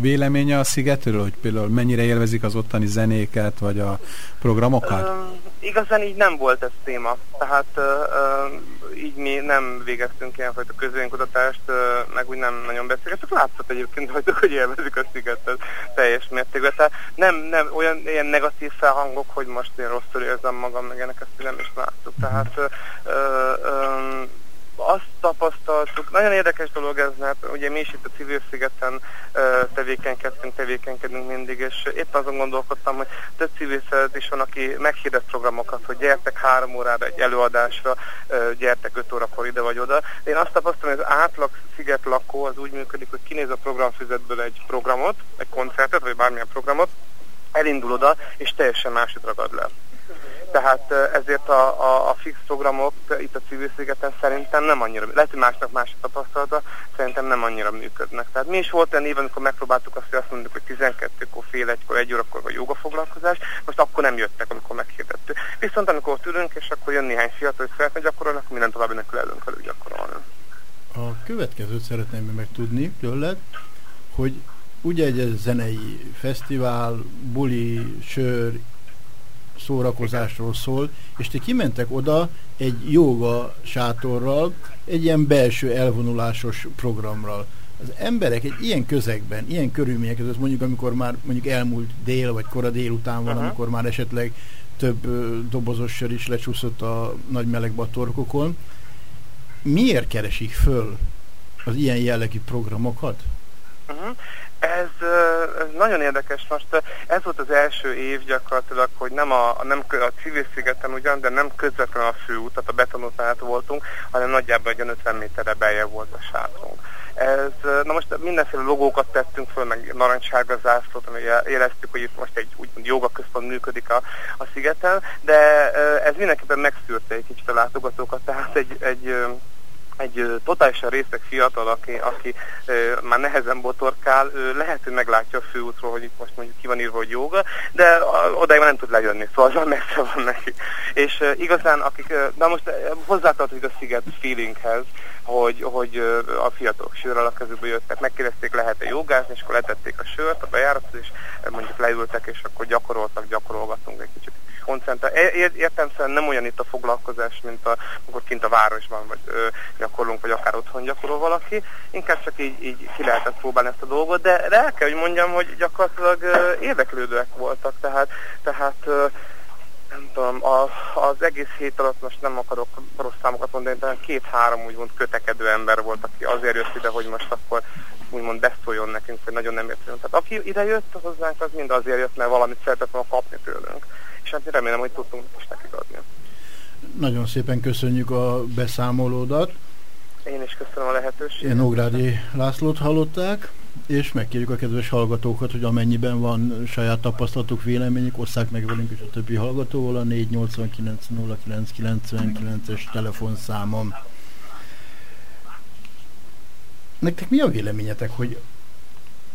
véleménye a szigetről, hogy például mennyire élvezik az ottani zenéket, vagy a programokat? Uh, igazán így nem volt ez téma. Tehát uh, uh, így mi nem végeztünk ilyenfajta közvénykutatást, uh, meg úgy nem nagyon beszélgettük. Látszott egyébként hogy hogy élvezik a szigetet teljes mértékben. Tehát nem, nem olyan ilyen negatív felhangok, hogy most én rosszul érzem magam, meg ennek ezt nem is láttuk. Tehát uh, uh, azt tapasztaltuk, nagyon érdekes dolog ez, mert ugye mi is itt a civil szigeten tevékenykedtünk, tevékenykedünk mindig, és épp azon gondolkodtam, hogy több civil szeret is van, aki meghirdet programokat, hogy gyertek három órára egy előadásra, gyertek öt órakor ide vagy oda. De én azt tapasztalom, hogy az átlag sziget lakó az úgy működik, hogy kinéz a programfüzetből egy programot, egy koncertet, vagy bármilyen programot, elindul oda, és teljesen másod ragad le. Tehát ezért a, a, a fix programok itt a civil szigeten szerintem nem annyira, lehet, hogy másnak más a tapasztalata, szerintem nem annyira működnek. Tehát mi is volt olyan év, amikor megpróbáltuk azt, hogy azt mondjuk, hogy 12-kor, fél egykor, egy órakor vagy foglalkozás, most akkor nem jöttek, amikor meghirdettük. Viszont amikor ott ülünk, és akkor jön néhány fiatal, hogy szeretne gyakorolni, akkor minden további nélkül elünk velük gyakorolni. A következőt szeretném megtudni tőled, hogy ugye egy zenei fesztivál, buli, sör, szórakozásról szól, és ti kimentek oda egy jóga sátorral, egy ilyen belső elvonulásos programral. Az emberek egy ilyen közegben, ilyen körülmények között, mondjuk amikor már mondjuk elmúlt dél vagy kora délután van, uh-huh. amikor már esetleg több ö, dobozos sör is lecsúszott a nagy melegbe a torkokon, miért keresik föl az ilyen jellegű programokat? Uh-huh. Ez, ez nagyon érdekes. Most ez volt az első év gyakorlatilag, hogy nem a, nem a civil szigeten ugyan, de nem közvetlenül a főút, tehát a betonút voltunk, hanem nagyjából egy 50 méterre beljebb volt a sátrunk. Ez, na most mindenféle logókat tettünk föl, meg narancssárga zászlót, ami éreztük, hogy itt most egy úgymond jogaközpont működik a, a szigeten, de ez mindenképpen megszűrte egy kicsit a látogatókat, tehát egy, egy egy totálisan részek fiatal, aki, aki ö, már nehezen botorkál, ö, lehet, hogy meglátja a főútról, hogy itt most mondjuk ki van írva, hogy joga, de odáig nem tud lejönni, szóval az messze van neki. És ö, igazán, akik, ö, na most hozzátartozik a sziget feelinghez, hogy, hogy a fiatalok sörrel a kezükbe jöttek, megkérdezték, lehet-e jogázni, és akkor letették a sört a bejáratot, és mondjuk leültek, és akkor gyakoroltak, gyakorolgattunk egy kicsit koncentrál. Értem szerint nem olyan itt a foglalkozás, mint a, amikor kint a városban vagy ö, gyakorlunk, vagy akár otthon gyakorol valaki. Inkább csak így, így ki lehetett próbálni ezt a dolgot, de, de el kell, hogy mondjam, hogy gyakorlatilag ö, érdeklődőek voltak, tehát, tehát ö, nem tudom, a, az egész hét alatt most nem akarok rossz számokat mondani, de két-három úgymond kötekedő ember volt, aki azért jött ide, hogy most akkor úgymond beszóljon nekünk, hogy nagyon nem értünk. Tehát aki ide jött hozzánk, az mind azért jött, mert valamit szeretett volna kapni tőlünk. És hát remélem, hogy tudtunk is nekik adni. Nagyon szépen köszönjük a beszámolódat. Én is köszönöm a lehetőséget. Én Ógrádi Lászlót hallották és megkérjük a kedves hallgatókat, hogy amennyiben van saját tapasztalatuk, véleményük, osszák meg velünk és a többi hallgatóval a 489 es telefonszámom. Nektek mi a véleményetek, hogy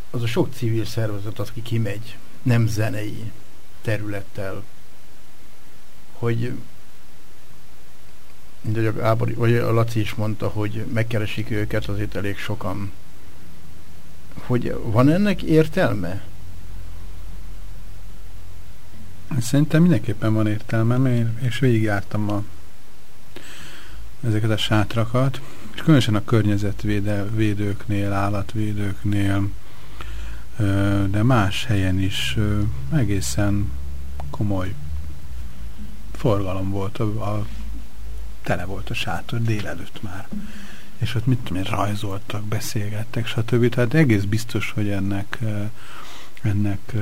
az a sok civil szervezet, az ki kimegy, nem zenei területtel, hogy mint hogy a, Ábor, vagy a Laci is mondta, hogy megkeresik őket azért elég sokan hogy van ennek értelme? Szerintem mindenképpen van értelme, és végigjártam a, ezeket a sátrakat, és különösen a környezetvédőknél, állatvédőknél, de más helyen is egészen komoly forgalom volt, a, a tele volt a sátor délelőtt már és ott mit tudom én, rajzoltak, beszélgettek, stb. Tehát egész biztos, hogy ennek, ennek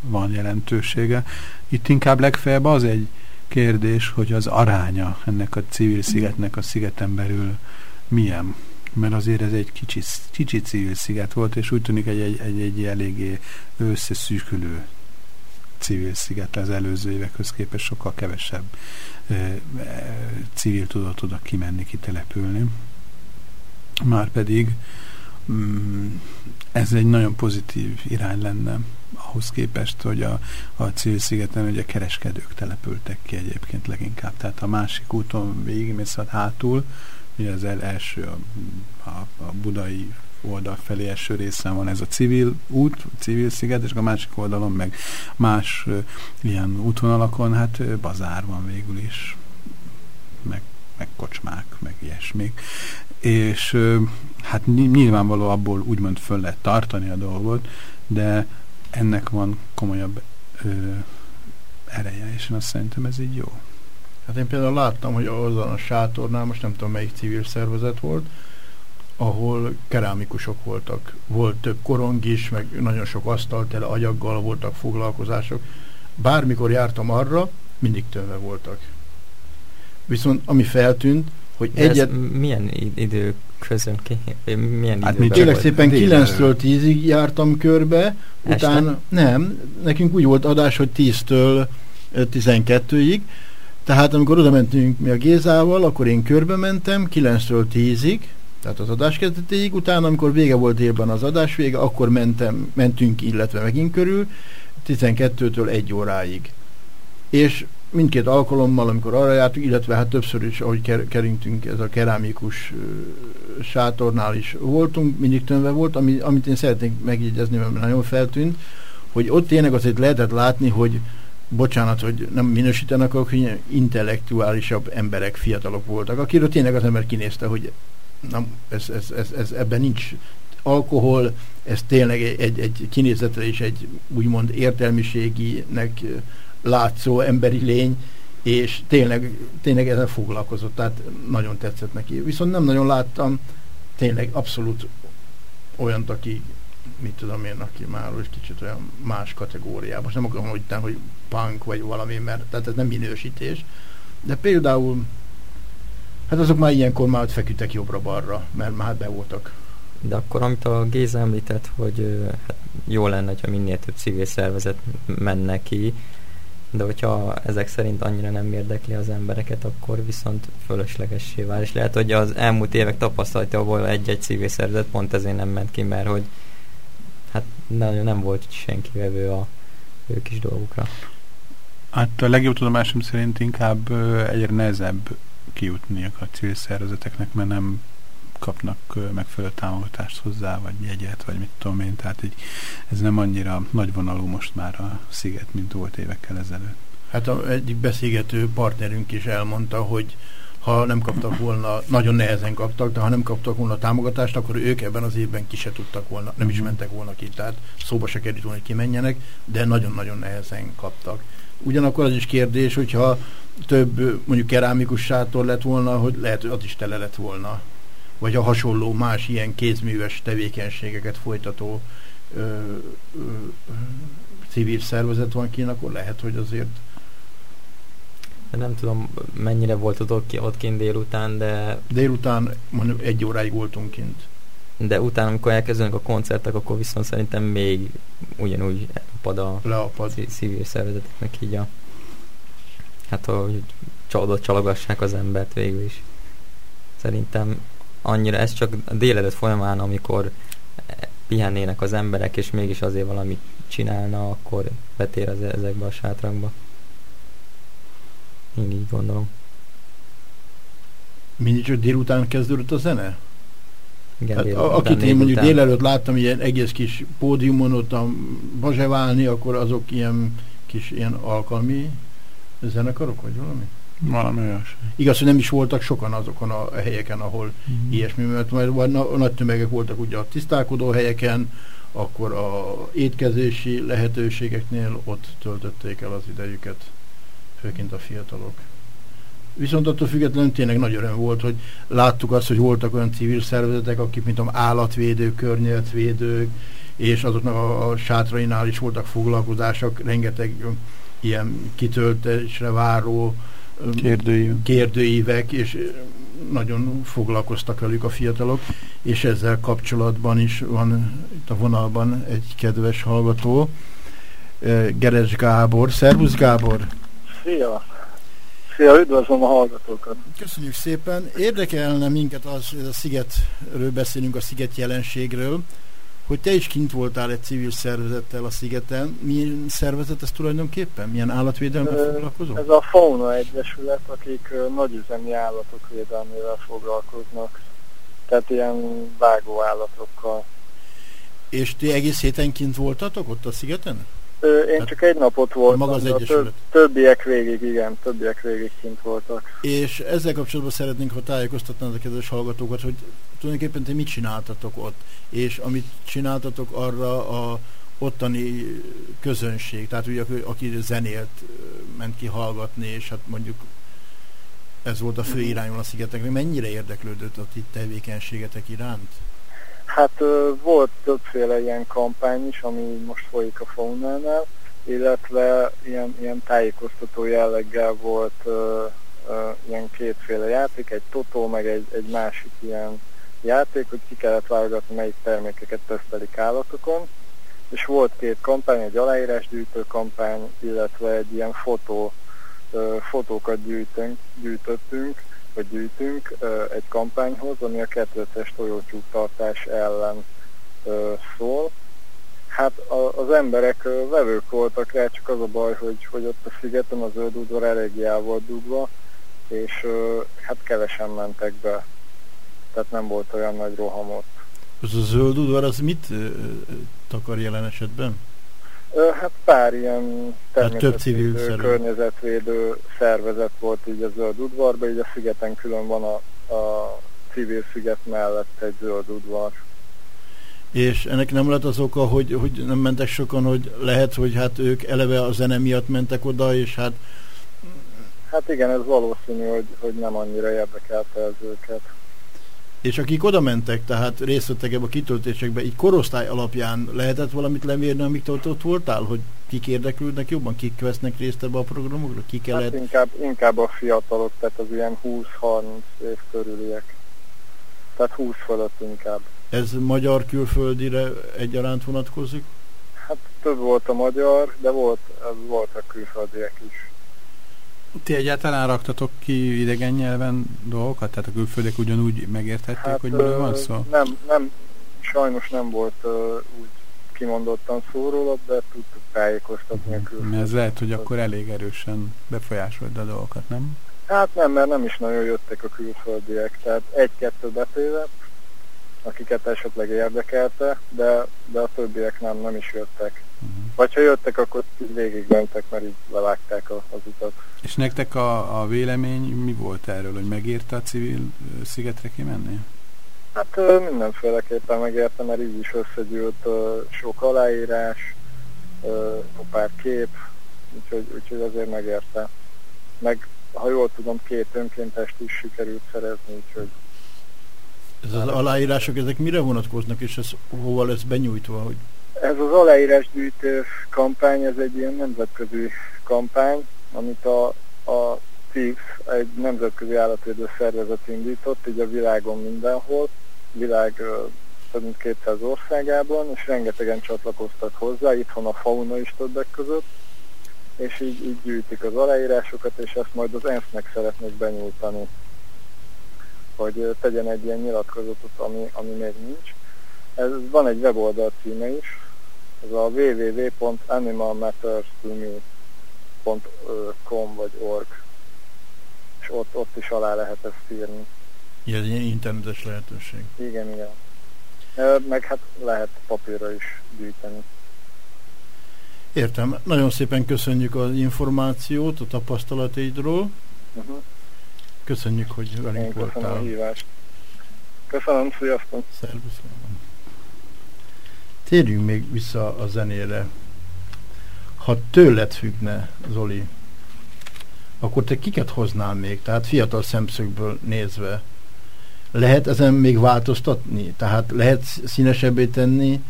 van jelentősége. Itt inkább legfeljebb az egy kérdés, hogy az aránya ennek a civil szigetnek a szigeten belül milyen. Mert azért ez egy kicsi, kicsi civil sziget volt, és úgy tűnik egy, egy, egy, egy eléggé összeszűkülő civil sziget az előző évekhez képest sokkal kevesebb civil tudott oda kimenni, kitelepülni. Márpedig mm, ez egy nagyon pozitív irány lenne ahhoz képest, hogy a, a civil szigeten ugye kereskedők települtek ki egyébként leginkább. Tehát a másik úton végigmész hátul, ugye az el, első a, a, a budai oldal felé első részen van ez a civil út, civil sziget, és a másik oldalon meg más uh, ilyen útvonalakon, hát uh, bazár van végül is, meg, meg kocsmák, meg ilyesmik és hát nyilvánvaló abból úgymond föl lehet tartani a dolgot, de ennek van komolyabb ö, ereje, és én azt szerintem ez így jó. Hát én például láttam, hogy azon a sátornál, most nem tudom melyik civil szervezet volt, ahol kerámikusok voltak. Volt több korong is, meg nagyon sok asztal tele agyaggal voltak foglalkozások. Bármikor jártam arra, mindig tömve voltak. Viszont ami feltűnt, hogy De egyet... milyen idő közön ki? Milyen hát mi kérlek szépen 9-től 10-ig jártam körbe, Este? utána nem, nekünk úgy volt adás, hogy 10-től 12-ig, tehát amikor oda mentünk mi a Gézával, akkor én körbe mentem 9-től 10-ig, tehát az adás kezdetéig, utána, amikor vége volt évben az adás vége, akkor mentem, mentünk, illetve megint körül, 12-től 1 óráig. És mindkét alkalommal, amikor arra jártunk, illetve hát többször is, ahogy ker kerintünk, ez a kerámikus uh, sátornál is voltunk, mindig tönve volt, ami, amit én szeretnék megjegyezni, mert nagyon feltűnt, hogy ott tényleg azért lehetett látni, hogy bocsánat, hogy nem minősítenek, hogy intellektuálisabb emberek, fiatalok voltak, akiről tényleg az ember kinézte, hogy nem, ez, ez, ez, ez, ebben nincs alkohol, ez tényleg egy, egy, kinézetre és egy úgymond értelmiséginek látszó emberi lény, és tényleg, tényleg ezzel foglalkozott, tehát nagyon tetszett neki. Viszont nem nagyon láttam tényleg abszolút olyant, aki mit tudom én, aki már egy kicsit olyan más kategóriában. Most nem akarom, hogy, hogy punk vagy valami, mert tehát ez nem minősítés. De például, hát azok már ilyenkor már feküdtek jobbra-balra, mert már be voltak. De akkor, amit a Géza említett, hogy hát jó lenne, ha minél több civil szervezet menne ki, de hogyha ezek szerint annyira nem érdekli az embereket, akkor viszont fölöslegessé vál. És lehet, hogy az elmúlt évek tapasztalatjából egy-egy civil szervezet pont ezért nem ment ki, mert hogy hát nagyon nem volt senki vevő a ő kis dolgukra. Hát a legjobb tudomásom szerint inkább egyre nehezebb kijutni a civil szervezeteknek, mert nem kapnak megfelelő támogatást hozzá, vagy jegyet, vagy mit tudom én. Tehát így, ez nem annyira nagyvonalú most már a sziget, mint volt évekkel ezelőtt. Hát a, egyik beszélgető partnerünk is elmondta, hogy ha nem kaptak volna, nagyon nehezen kaptak, de ha nem kaptak volna támogatást, akkor ők ebben az évben ki se tudtak volna, nem is mentek volna ki, tehát szóba se került volna, hogy kimenjenek, de nagyon-nagyon nehezen kaptak. Ugyanakkor az is kérdés, hogyha több mondjuk kerámikus sátor lett volna, hogy lehet, hogy az is tele lett volna vagy a hasonló más ilyen kézműves tevékenységeket folytató ö, ö, civil szervezet van kint, akkor lehet, hogy azért de nem tudom, mennyire volt ott, ott kint délután, de... Délután mondjuk egy óráig voltunk kint. De utána, amikor elkezdődnek a koncertek, akkor viszont szerintem még ugyanúgy lepad a Leapad. civil szervezeteknek így a... Hát, hogy csalódott csalogassák az embert végül is. Szerintem annyira, ez csak a délelőtt folyamán, amikor pihennének az emberek, és mégis azért valamit csinálna, akkor betér az ezekbe a sátrakba. Én így gondolom. Mindig csak délután kezdődött a zene? Igen, hát, délután, akit én mondjuk délelőtt láttam ilyen egész kis pódiumon ott a bazseválni, akkor azok ilyen kis ilyen alkalmi zenekarok, vagy valami? Valami olyas. Igaz, hogy nem is voltak sokan azokon a helyeken, ahol mm. ilyesmi, mert majd na, nagy tömegek voltak ugye a tisztálkodó helyeken, akkor a étkezési lehetőségeknél ott töltötték el az idejüket, főként a fiatalok. Viszont attól függetlenül tényleg nagy öröm volt, hogy láttuk azt, hogy voltak olyan civil szervezetek, akik, mint tudom, állatvédők, környezetvédők, és azoknak a, a sátrainál is voltak foglalkozások, rengeteg ilyen kitöltésre váró Kérdőív. kérdőívek, és nagyon foglalkoztak velük a fiatalok, és ezzel kapcsolatban is van itt a vonalban egy kedves hallgató, Geres Gábor. Szervusz Gábor! Szia! Szia, üdvözlöm a hallgatókat! Köszönjük szépen! Érdekelne minket az, hogy a szigetről beszélünk, a sziget jelenségről, hogy te is kint voltál egy civil szervezettel a szigeten. Milyen szervezet ez tulajdonképpen? Milyen állatvédelemmel foglalkozó? Ez a Fauna Egyesület, akik nagyüzemi állatok védelmével foglalkoznak. Tehát ilyen vágó állatokkal. És ti egész héten kint voltatok ott a szigeten? Én Tehát csak egy napot voltam, maga az Egyesület. többiek végig, igen, többiek végig kint voltak. És ezzel kapcsolatban szeretnénk, ha tájékoztatnád a kedves hallgatókat, hogy tulajdonképpen te mit csináltatok ott, és amit csináltatok arra a ottani közönség, tehát ugye, aki zenélt, ment ki hallgatni, és hát mondjuk ez volt a fő irányul a szigeteknek. Mennyire érdeklődött a ti tevékenységetek iránt? Hát volt többféle ilyen kampány is, ami most folyik a Faunánál, illetve ilyen, ilyen tájékoztató jelleggel volt ilyen kétféle játék, egy totó, meg egy, egy másik ilyen játék, hogy ki kellett válogatni, melyik termékeket tesztelik állatokon, és volt két kampány, egy aláírásgyűjtő kampány, illetve egy ilyen fotó, fotókat gyűjtünk, gyűjtöttünk, vagy gyűjtünk egy kampányhoz, ami a kettőtes tojótyúk tartás ellen szól. Hát az emberek vevők voltak rá, csak az a baj, hogy, hogy ott a szigeten az zöld udvar eléggé el volt dugva, és hát kevesen mentek be. Tehát nem volt olyan nagy rohamot. Az a zöld udvar, az mit takar jelen esetben? Hát pár ilyen hát civil környezetvédő szervezet volt így a zöld udvarban, így a szigeten külön van a, a civil sziget mellett egy zöld udvar. És ennek nem lett az oka, hogy, hogy nem mentek sokan, hogy lehet, hogy hát ők eleve a zene miatt mentek oda, és hát... Hát igen, ez valószínű, hogy, hogy nem annyira érdekelte ez őket. És akik oda mentek, tehát részt vettek ebbe a kitöltésekbe, így korosztály alapján lehetett valamit lemérni, amíg ott, ott voltál, hogy kik érdeklődnek jobban, kik vesznek részt ebbe a programokra, kik hát lehet... inkább, inkább a fiatalok, tehát az ilyen 20-30 év körüliek. Tehát 20 fölött inkább. Ez magyar külföldire egyaránt vonatkozik? Hát több volt a magyar, de volt, voltak külföldiek is. Ti egyáltalán raktatok ki idegen nyelven dolgokat? Tehát a külföldiek ugyanúgy megértették, hát, hogy miről van szó? Nem, nem, sajnos nem volt uh, úgy kimondottan szóról, de tudtuk tájékoztatni a mhm. külföldiek. Ez lehet, hogy akkor elég erősen befolyásolt a dolgokat, nem? Hát nem, mert nem is nagyon jöttek a külföldiek, tehát egy-kettő beszélet, akiket esetleg érdekelte, de, de a többiek nem, nem is jöttek. Uh-huh. Vagy ha jöttek, akkor végig mentek, mert így levágták a, az utat. És nektek a, a vélemény mi volt erről, hogy megérte a civil szigetre kimenni? Hát mindenféleképpen megérte, mert így is összegyűlt sok aláírás, pár kép, úgyhogy, úgyhogy azért megérte. Meg, ha jól tudom, két önkéntest is sikerült szerezni, úgyhogy ez az aláírások, ezek mire vonatkoznak, és ez hova lesz benyújtva? Hogy... Ez az aláírásgyűjtő kampány, ez egy ilyen nemzetközi kampány, amit a, a CIF, egy nemzetközi állatvédő szervezet indított, így a világon mindenhol, világ több mint 200 országában, és rengetegen csatlakoztak hozzá, itthon a fauna is többek között, és így, így gyűjtik az aláírásokat, és ezt majd az ENSZ-nek szeretnék benyújtani hogy tegyen egy ilyen nyilatkozatot, ami, ami még nincs. Ez van egy weboldal címe is, ez a www.animalmatterstome.com vagy org, és ott, ott is alá lehet ezt írni. Igen, egy internetes lehetőség. Igen, igen. Meg hát lehet papírra is gyűjteni. Értem. Nagyon szépen köszönjük az információt a tapasztalataidról. Uh-huh. Köszönjük, hogy velünk voltál. Köszönöm a hívást. Köszönöm, sziasztok! Szervusz! Térjünk még vissza a zenére. Ha tőled függne, Zoli, akkor te kiket hoznál még? Tehát fiatal szemszögből nézve. Lehet ezen még változtatni? Tehát lehet színesebbé tenni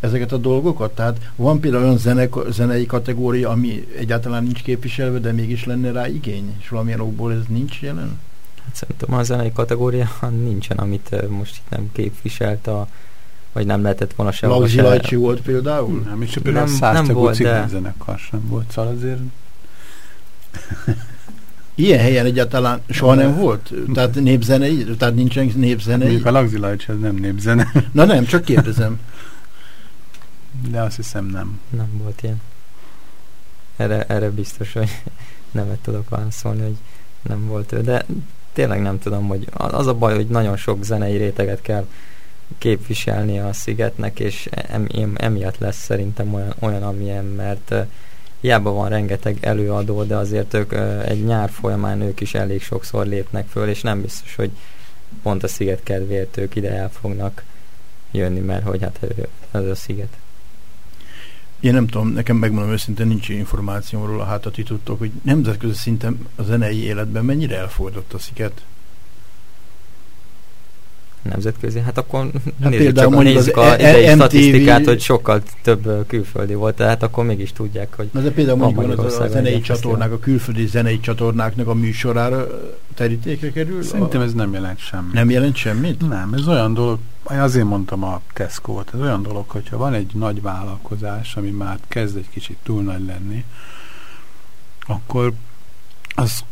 ezeket a dolgokat? Tehát van például olyan zene, zenei kategória, ami egyáltalán nincs képviselve, de mégis lenne rá igény, és valamilyen okból ez nincs jelen? Hát szerintem a zenei kategória nincsen, amit most itt nem képviselt a vagy nem lehetett volna se. Lagzi Lajcsi volt például? Nem, és például nem, a nem volt, de... zenekar sem volt, szóval azért... Ilyen helyen egyáltalán soha nem volt? Tehát népzenei? Tehát nincsen népzenei? Mondjuk a Lagzi Lajcsi az nem népzene. Na nem, csak kérdezem. De azt hiszem nem. Nem volt ilyen. Erre, erre biztos, hogy nemet tudok válaszolni, hogy nem volt ő. De tényleg nem tudom, hogy az a baj, hogy nagyon sok zenei réteget kell képviselni a szigetnek, és emiatt lesz szerintem olyan, olyan amilyen, mert hiába van rengeteg előadó, de azért ők egy nyár folyamán ők is elég sokszor lépnek föl, és nem biztos, hogy pont a sziget kedvéért ők ide el fognak jönni, mert hogy hát ez a sziget. Én nem tudom, nekem megmondom őszintén nincs információm róla, hát a ti tudtok, hogy nemzetközi szinten a zenei életben mennyire elfordult a sziget? nemzetközi, hát akkor hát nézzük csak, nézzük az a idei MTV... statisztikát, hogy sokkal több külföldi volt, tehát akkor mégis tudják, hogy Na de például mondjuk az a zenei csatornák, a külföldi zenei csatornáknak a műsorára terítéke kerül? Szerintem ez nem jelent semmit. Nem jelent semmit? Nem, ez olyan dolog, azért mondtam a Tesco-t, ez olyan dolog, hogyha van egy nagy vállalkozás, ami már kezd egy kicsit túl nagy lenni, akkor az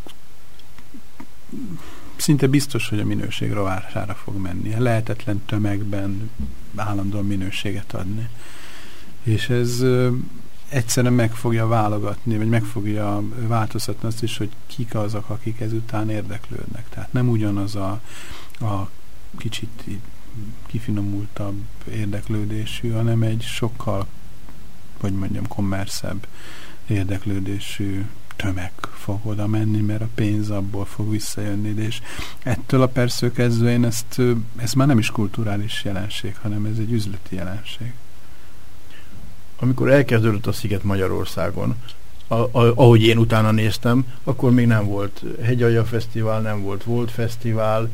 szinte biztos, hogy a minőség rovására fog menni. Lehetetlen tömegben állandóan minőséget adni. És ez egyszerűen meg fogja válogatni, vagy meg fogja változtatni azt is, hogy kik azok, akik ezután érdeklődnek. Tehát nem ugyanaz a, a kicsit kifinomultabb érdeklődésű, hanem egy sokkal, hogy mondjam, kommerszebb érdeklődésű tömeg fog oda menni, mert a pénz abból fog visszajönni, és ettől a persze kezdve én ezt, ez már nem is kulturális jelenség, hanem ez egy üzleti jelenség. Amikor elkezdődött a Sziget Magyarországon, a, a, ahogy én utána néztem, akkor még nem volt Hegyalja Fesztivál, nem volt Volt Fesztivál,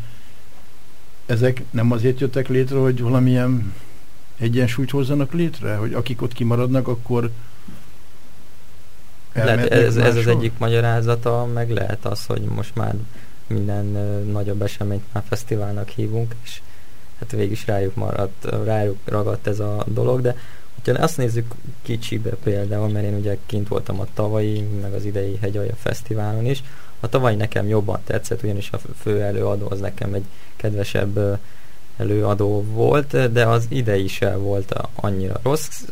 ezek nem azért jöttek létre, hogy valamilyen egyensúlyt hozzanak létre? Hogy akik ott kimaradnak, akkor lehet, ez, ez az egyik magyarázata, meg lehet az, hogy most már minden uh, nagyobb eseményt már fesztiválnak hívunk, és hát végig is rájuk maradt, rájuk ragadt ez a dolog, de hogyha azt nézzük kicsibe például, mert én ugye kint voltam a tavalyi, meg az idei Hegyalja Fesztiválon is, a tavalyi nekem jobban tetszett, ugyanis a fő előadó az nekem egy kedvesebb előadó volt, de az idei is volt annyira rossz,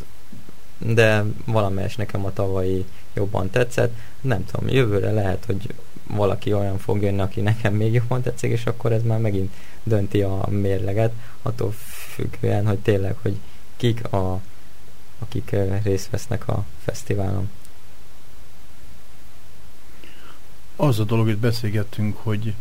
de valamelyes nekem a tavalyi jobban tetszett. Nem tudom, jövőre lehet, hogy valaki olyan fog jönni, aki nekem még jobban tetszik, és akkor ez már megint dönti a mérleget, attól függően, hogy tényleg, hogy kik a, akik részt vesznek a fesztiválon. Az a dolog, hogy beszélgettünk, hogy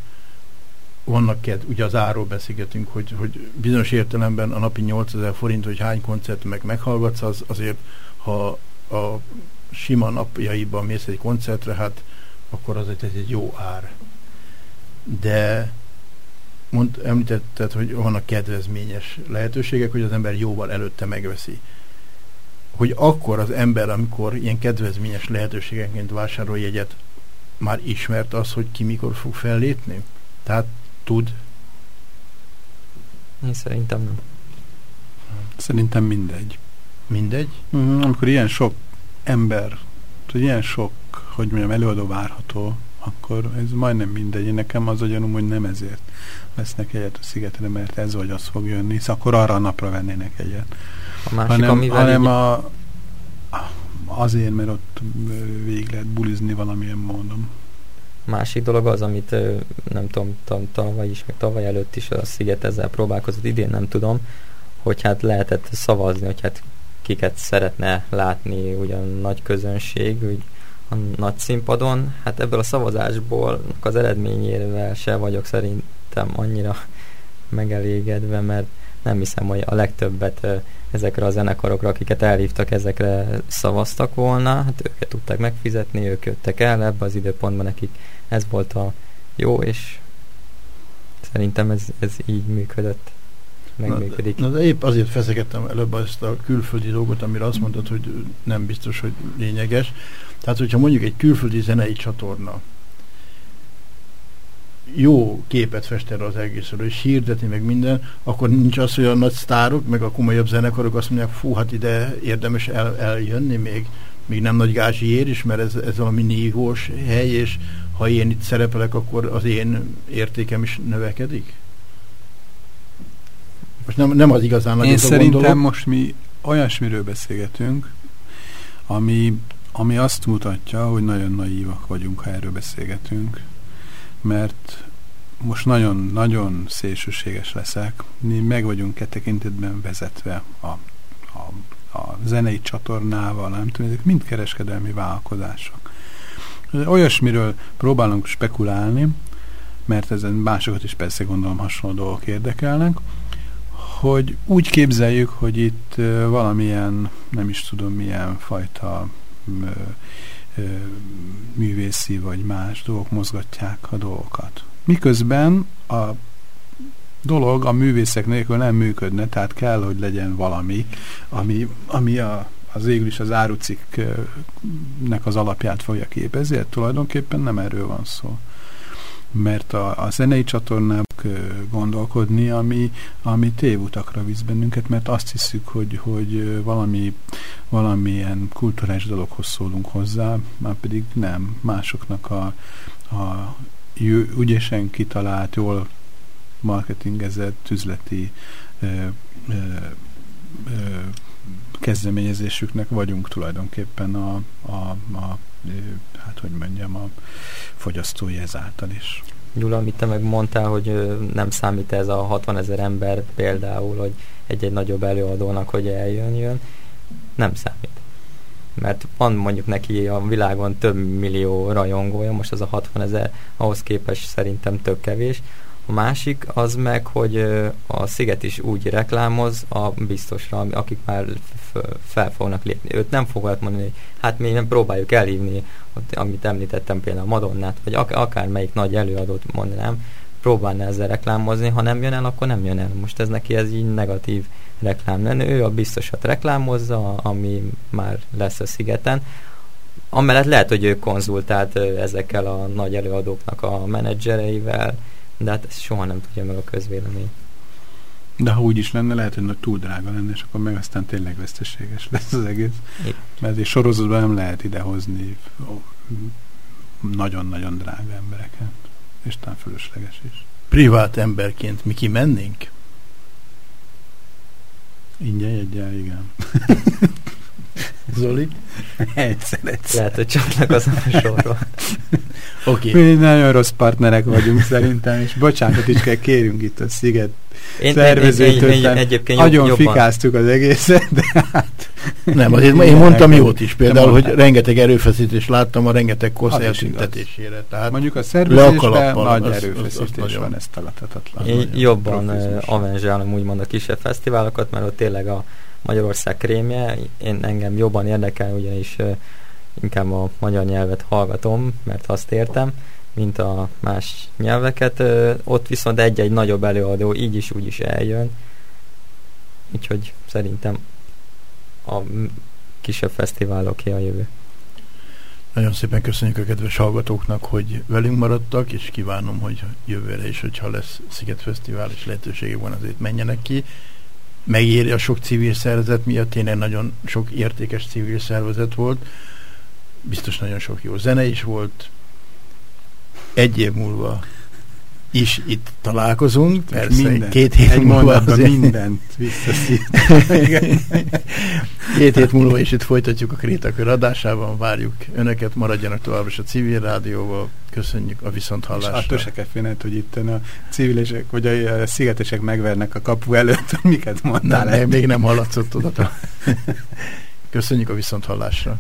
vannak ked, ugye az áról beszélgetünk, hogy, hogy bizonyos értelemben a napi 8000 forint, hogy hány koncert meg meghallgatsz, az azért, ha a sima napjaiban mész egy koncertre, hát akkor az egy, egy jó ár. De mond, említetted, hogy vannak kedvezményes lehetőségek, hogy az ember jóval előtte megveszi. Hogy akkor az ember, amikor ilyen kedvezményes lehetőségenként vásárol jegyet, már ismert az, hogy ki mikor fog fellépni? Tehát tud? Én szerintem nem. Szerintem mindegy. Mindegy? Uh-huh. Amikor ilyen sok ember, hogy ilyen sok, hogy mondjam, előadó várható, akkor ez majdnem mindegy. Nekem az a gyanúm, hogy nem ezért vesznek egyet a szigetre, mert ez vagy az fog jönni, hisz akkor arra a napra vennének egyet. A másik, hanem, amivel hanem így... a, azért, mert ott végig lehet bulizni valamilyen módon. Másik dolog az, amit nem tudom, tavaly is, meg tavaly előtt is a Sziget ezzel próbálkozott, idén nem tudom, hogy hát lehetett szavazni, hogy hát kiket szeretne látni ugyan nagy közönség, úgy a nagy színpadon. Hát ebből a szavazásból az eredményével se vagyok szerintem annyira megelégedve, mert nem hiszem, hogy a legtöbbet ezekre a zenekarokra, akiket elhívtak, ezekre szavaztak volna, hát őket tudták megfizetni, ők jöttek el ebbe az időpontban, nekik ez volt a jó, és szerintem ez, ez így működött megműködik. Na, de épp azért feszegettem előbb ezt a külföldi dolgot, amire azt mondtad, hogy nem biztos, hogy lényeges. Tehát, hogyha mondjuk egy külföldi zenei csatorna jó képet fest erre az egészről, és hirdetni meg minden, akkor nincs az, hogy a nagy sztárok, meg a komolyabb zenekarok azt mondják, fú, hát ide érdemes el, eljönni még, még nem nagy gázsi ér is, mert ez, ez valami nívós hely, és ha én itt szerepelek, akkor az én értékem is növekedik? Most nem, nem az igazán Én szerintem gondolok. most mi olyasmiről beszélgetünk, ami, ami azt mutatja, hogy nagyon naívak vagyunk, ha erről beszélgetünk, mert most nagyon-nagyon szélsőséges leszek. Mi meg vagyunk e tekintetben vezetve a, a, a zenei csatornával, nem tudom, ezek mind kereskedelmi vállalkozások. Olyasmiről próbálunk spekulálni, mert ezen másokat is persze gondolom hasonló dolgok érdekelnek, hogy úgy képzeljük, hogy itt valamilyen, nem is tudom milyen fajta művészi vagy más dolgok mozgatják a dolgokat. Miközben a dolog a művészek nélkül nem működne, tehát kell, hogy legyen valami, ami, ami a, az végül is az árucikknek az alapját fogja képezni, ezért tulajdonképpen nem erről van szó mert a, a zenei csatornák gondolkodni, ami, ami tévutakra visz bennünket, mert azt hiszük, hogy, hogy valami, valamilyen kulturális dologhoz szólunk hozzá, már pedig nem. Másoknak a, a ügyesen kitalált, jól marketingezett üzleti ö, ö, ö, kezdeményezésüknek vagyunk tulajdonképpen a, a, a hát hogy mondjam, a fogyasztói ezáltal is. Gyula, amit te meg mondtál, hogy nem számít ez a 60 ezer ember például, hogy egy-egy nagyobb előadónak, hogy eljön, jön, nem számít. Mert van mondjuk neki a világon több millió rajongója, most az a 60 ezer, ahhoz képest szerintem tök kevés, a másik az meg, hogy a Sziget is úgy reklámoz a biztosra, akik már fel fognak lépni. Őt nem fogják mondani, hogy hát mi nem próbáljuk elhívni, amit említettem például Madonnát, vagy ak- akár melyik nagy előadót mondanám, próbálna ezzel reklámozni, ha nem jön el, akkor nem jön el. Most ez neki ez így negatív reklám lenne. Ő a biztosat reklámozza, ami már lesz a szigeten. Amellett lehet, hogy ő konzultált ezekkel a nagy előadóknak a menedzsereivel, de hát ezt soha nem tudja meg a közvélemény. De ha úgy is lenne, lehet, hogy túl drága lenne, és akkor meg aztán tényleg veszteséges lesz az egész. Épp. Mert egy sorozatban nem lehet idehozni nagyon-nagyon drága embereket, és talán fölösleges is. Privát emberként mi kimennénk? Ingyen jegyel, igen. Zoli? Egyszer, egyszer. Lehet, hogy csatlakozom a sorra. Oké. Okay. Mi nagyon rossz partnerek vagyunk szerintem, és bocsánatot is kell kérünk itt a Sziget én, szervezőtől. Én, én, én, egyébként nagyon jobban. fikáztuk az egészet, de hát... Nem, azért én mondtam jót is, például, hogy rengeteg erőfeszítés láttam a rengeteg kosz eltüntetésére. Tehát Mondjuk a szervezésben nagy az, erőfeszítés az, az van, ez tagadhatatlan. Én jobban avenzsálom úgymond a kisebb fesztiválokat, mert ott tényleg a Magyarország krémje. Én engem jobban érdekel, ugyanis inkább a magyar nyelvet hallgatom, mert azt értem, mint a más nyelveket. Ott viszont egy-egy nagyobb előadó így is úgy is eljön. Úgyhogy szerintem a kisebb fesztiváloké a jövő. Nagyon szépen köszönjük a kedves hallgatóknak, hogy velünk maradtak, és kívánom, hogy jövőre is, hogyha lesz Sziget Fesztivál, és lehetőségük van, azért menjenek ki megéri a sok civil szervezet miatt, tényleg nagyon sok értékes civil szervezet volt, biztos nagyon sok jó zene is volt, egy év múlva is itt találkozunk, persze mindent, két hét egy múlva azért... mindent két hét múlva is itt folytatjuk a Krétakör adásában, várjuk önöket, maradjanak továbbra is a civil rádióval, köszönjük a viszonthallásra. És attól se kell hogy itt a civilesek, vagy a szigetesek megvernek a kapu előtt, miket mondtál. Nem, még nem hallatszott oda. Köszönjük a viszonthallásra.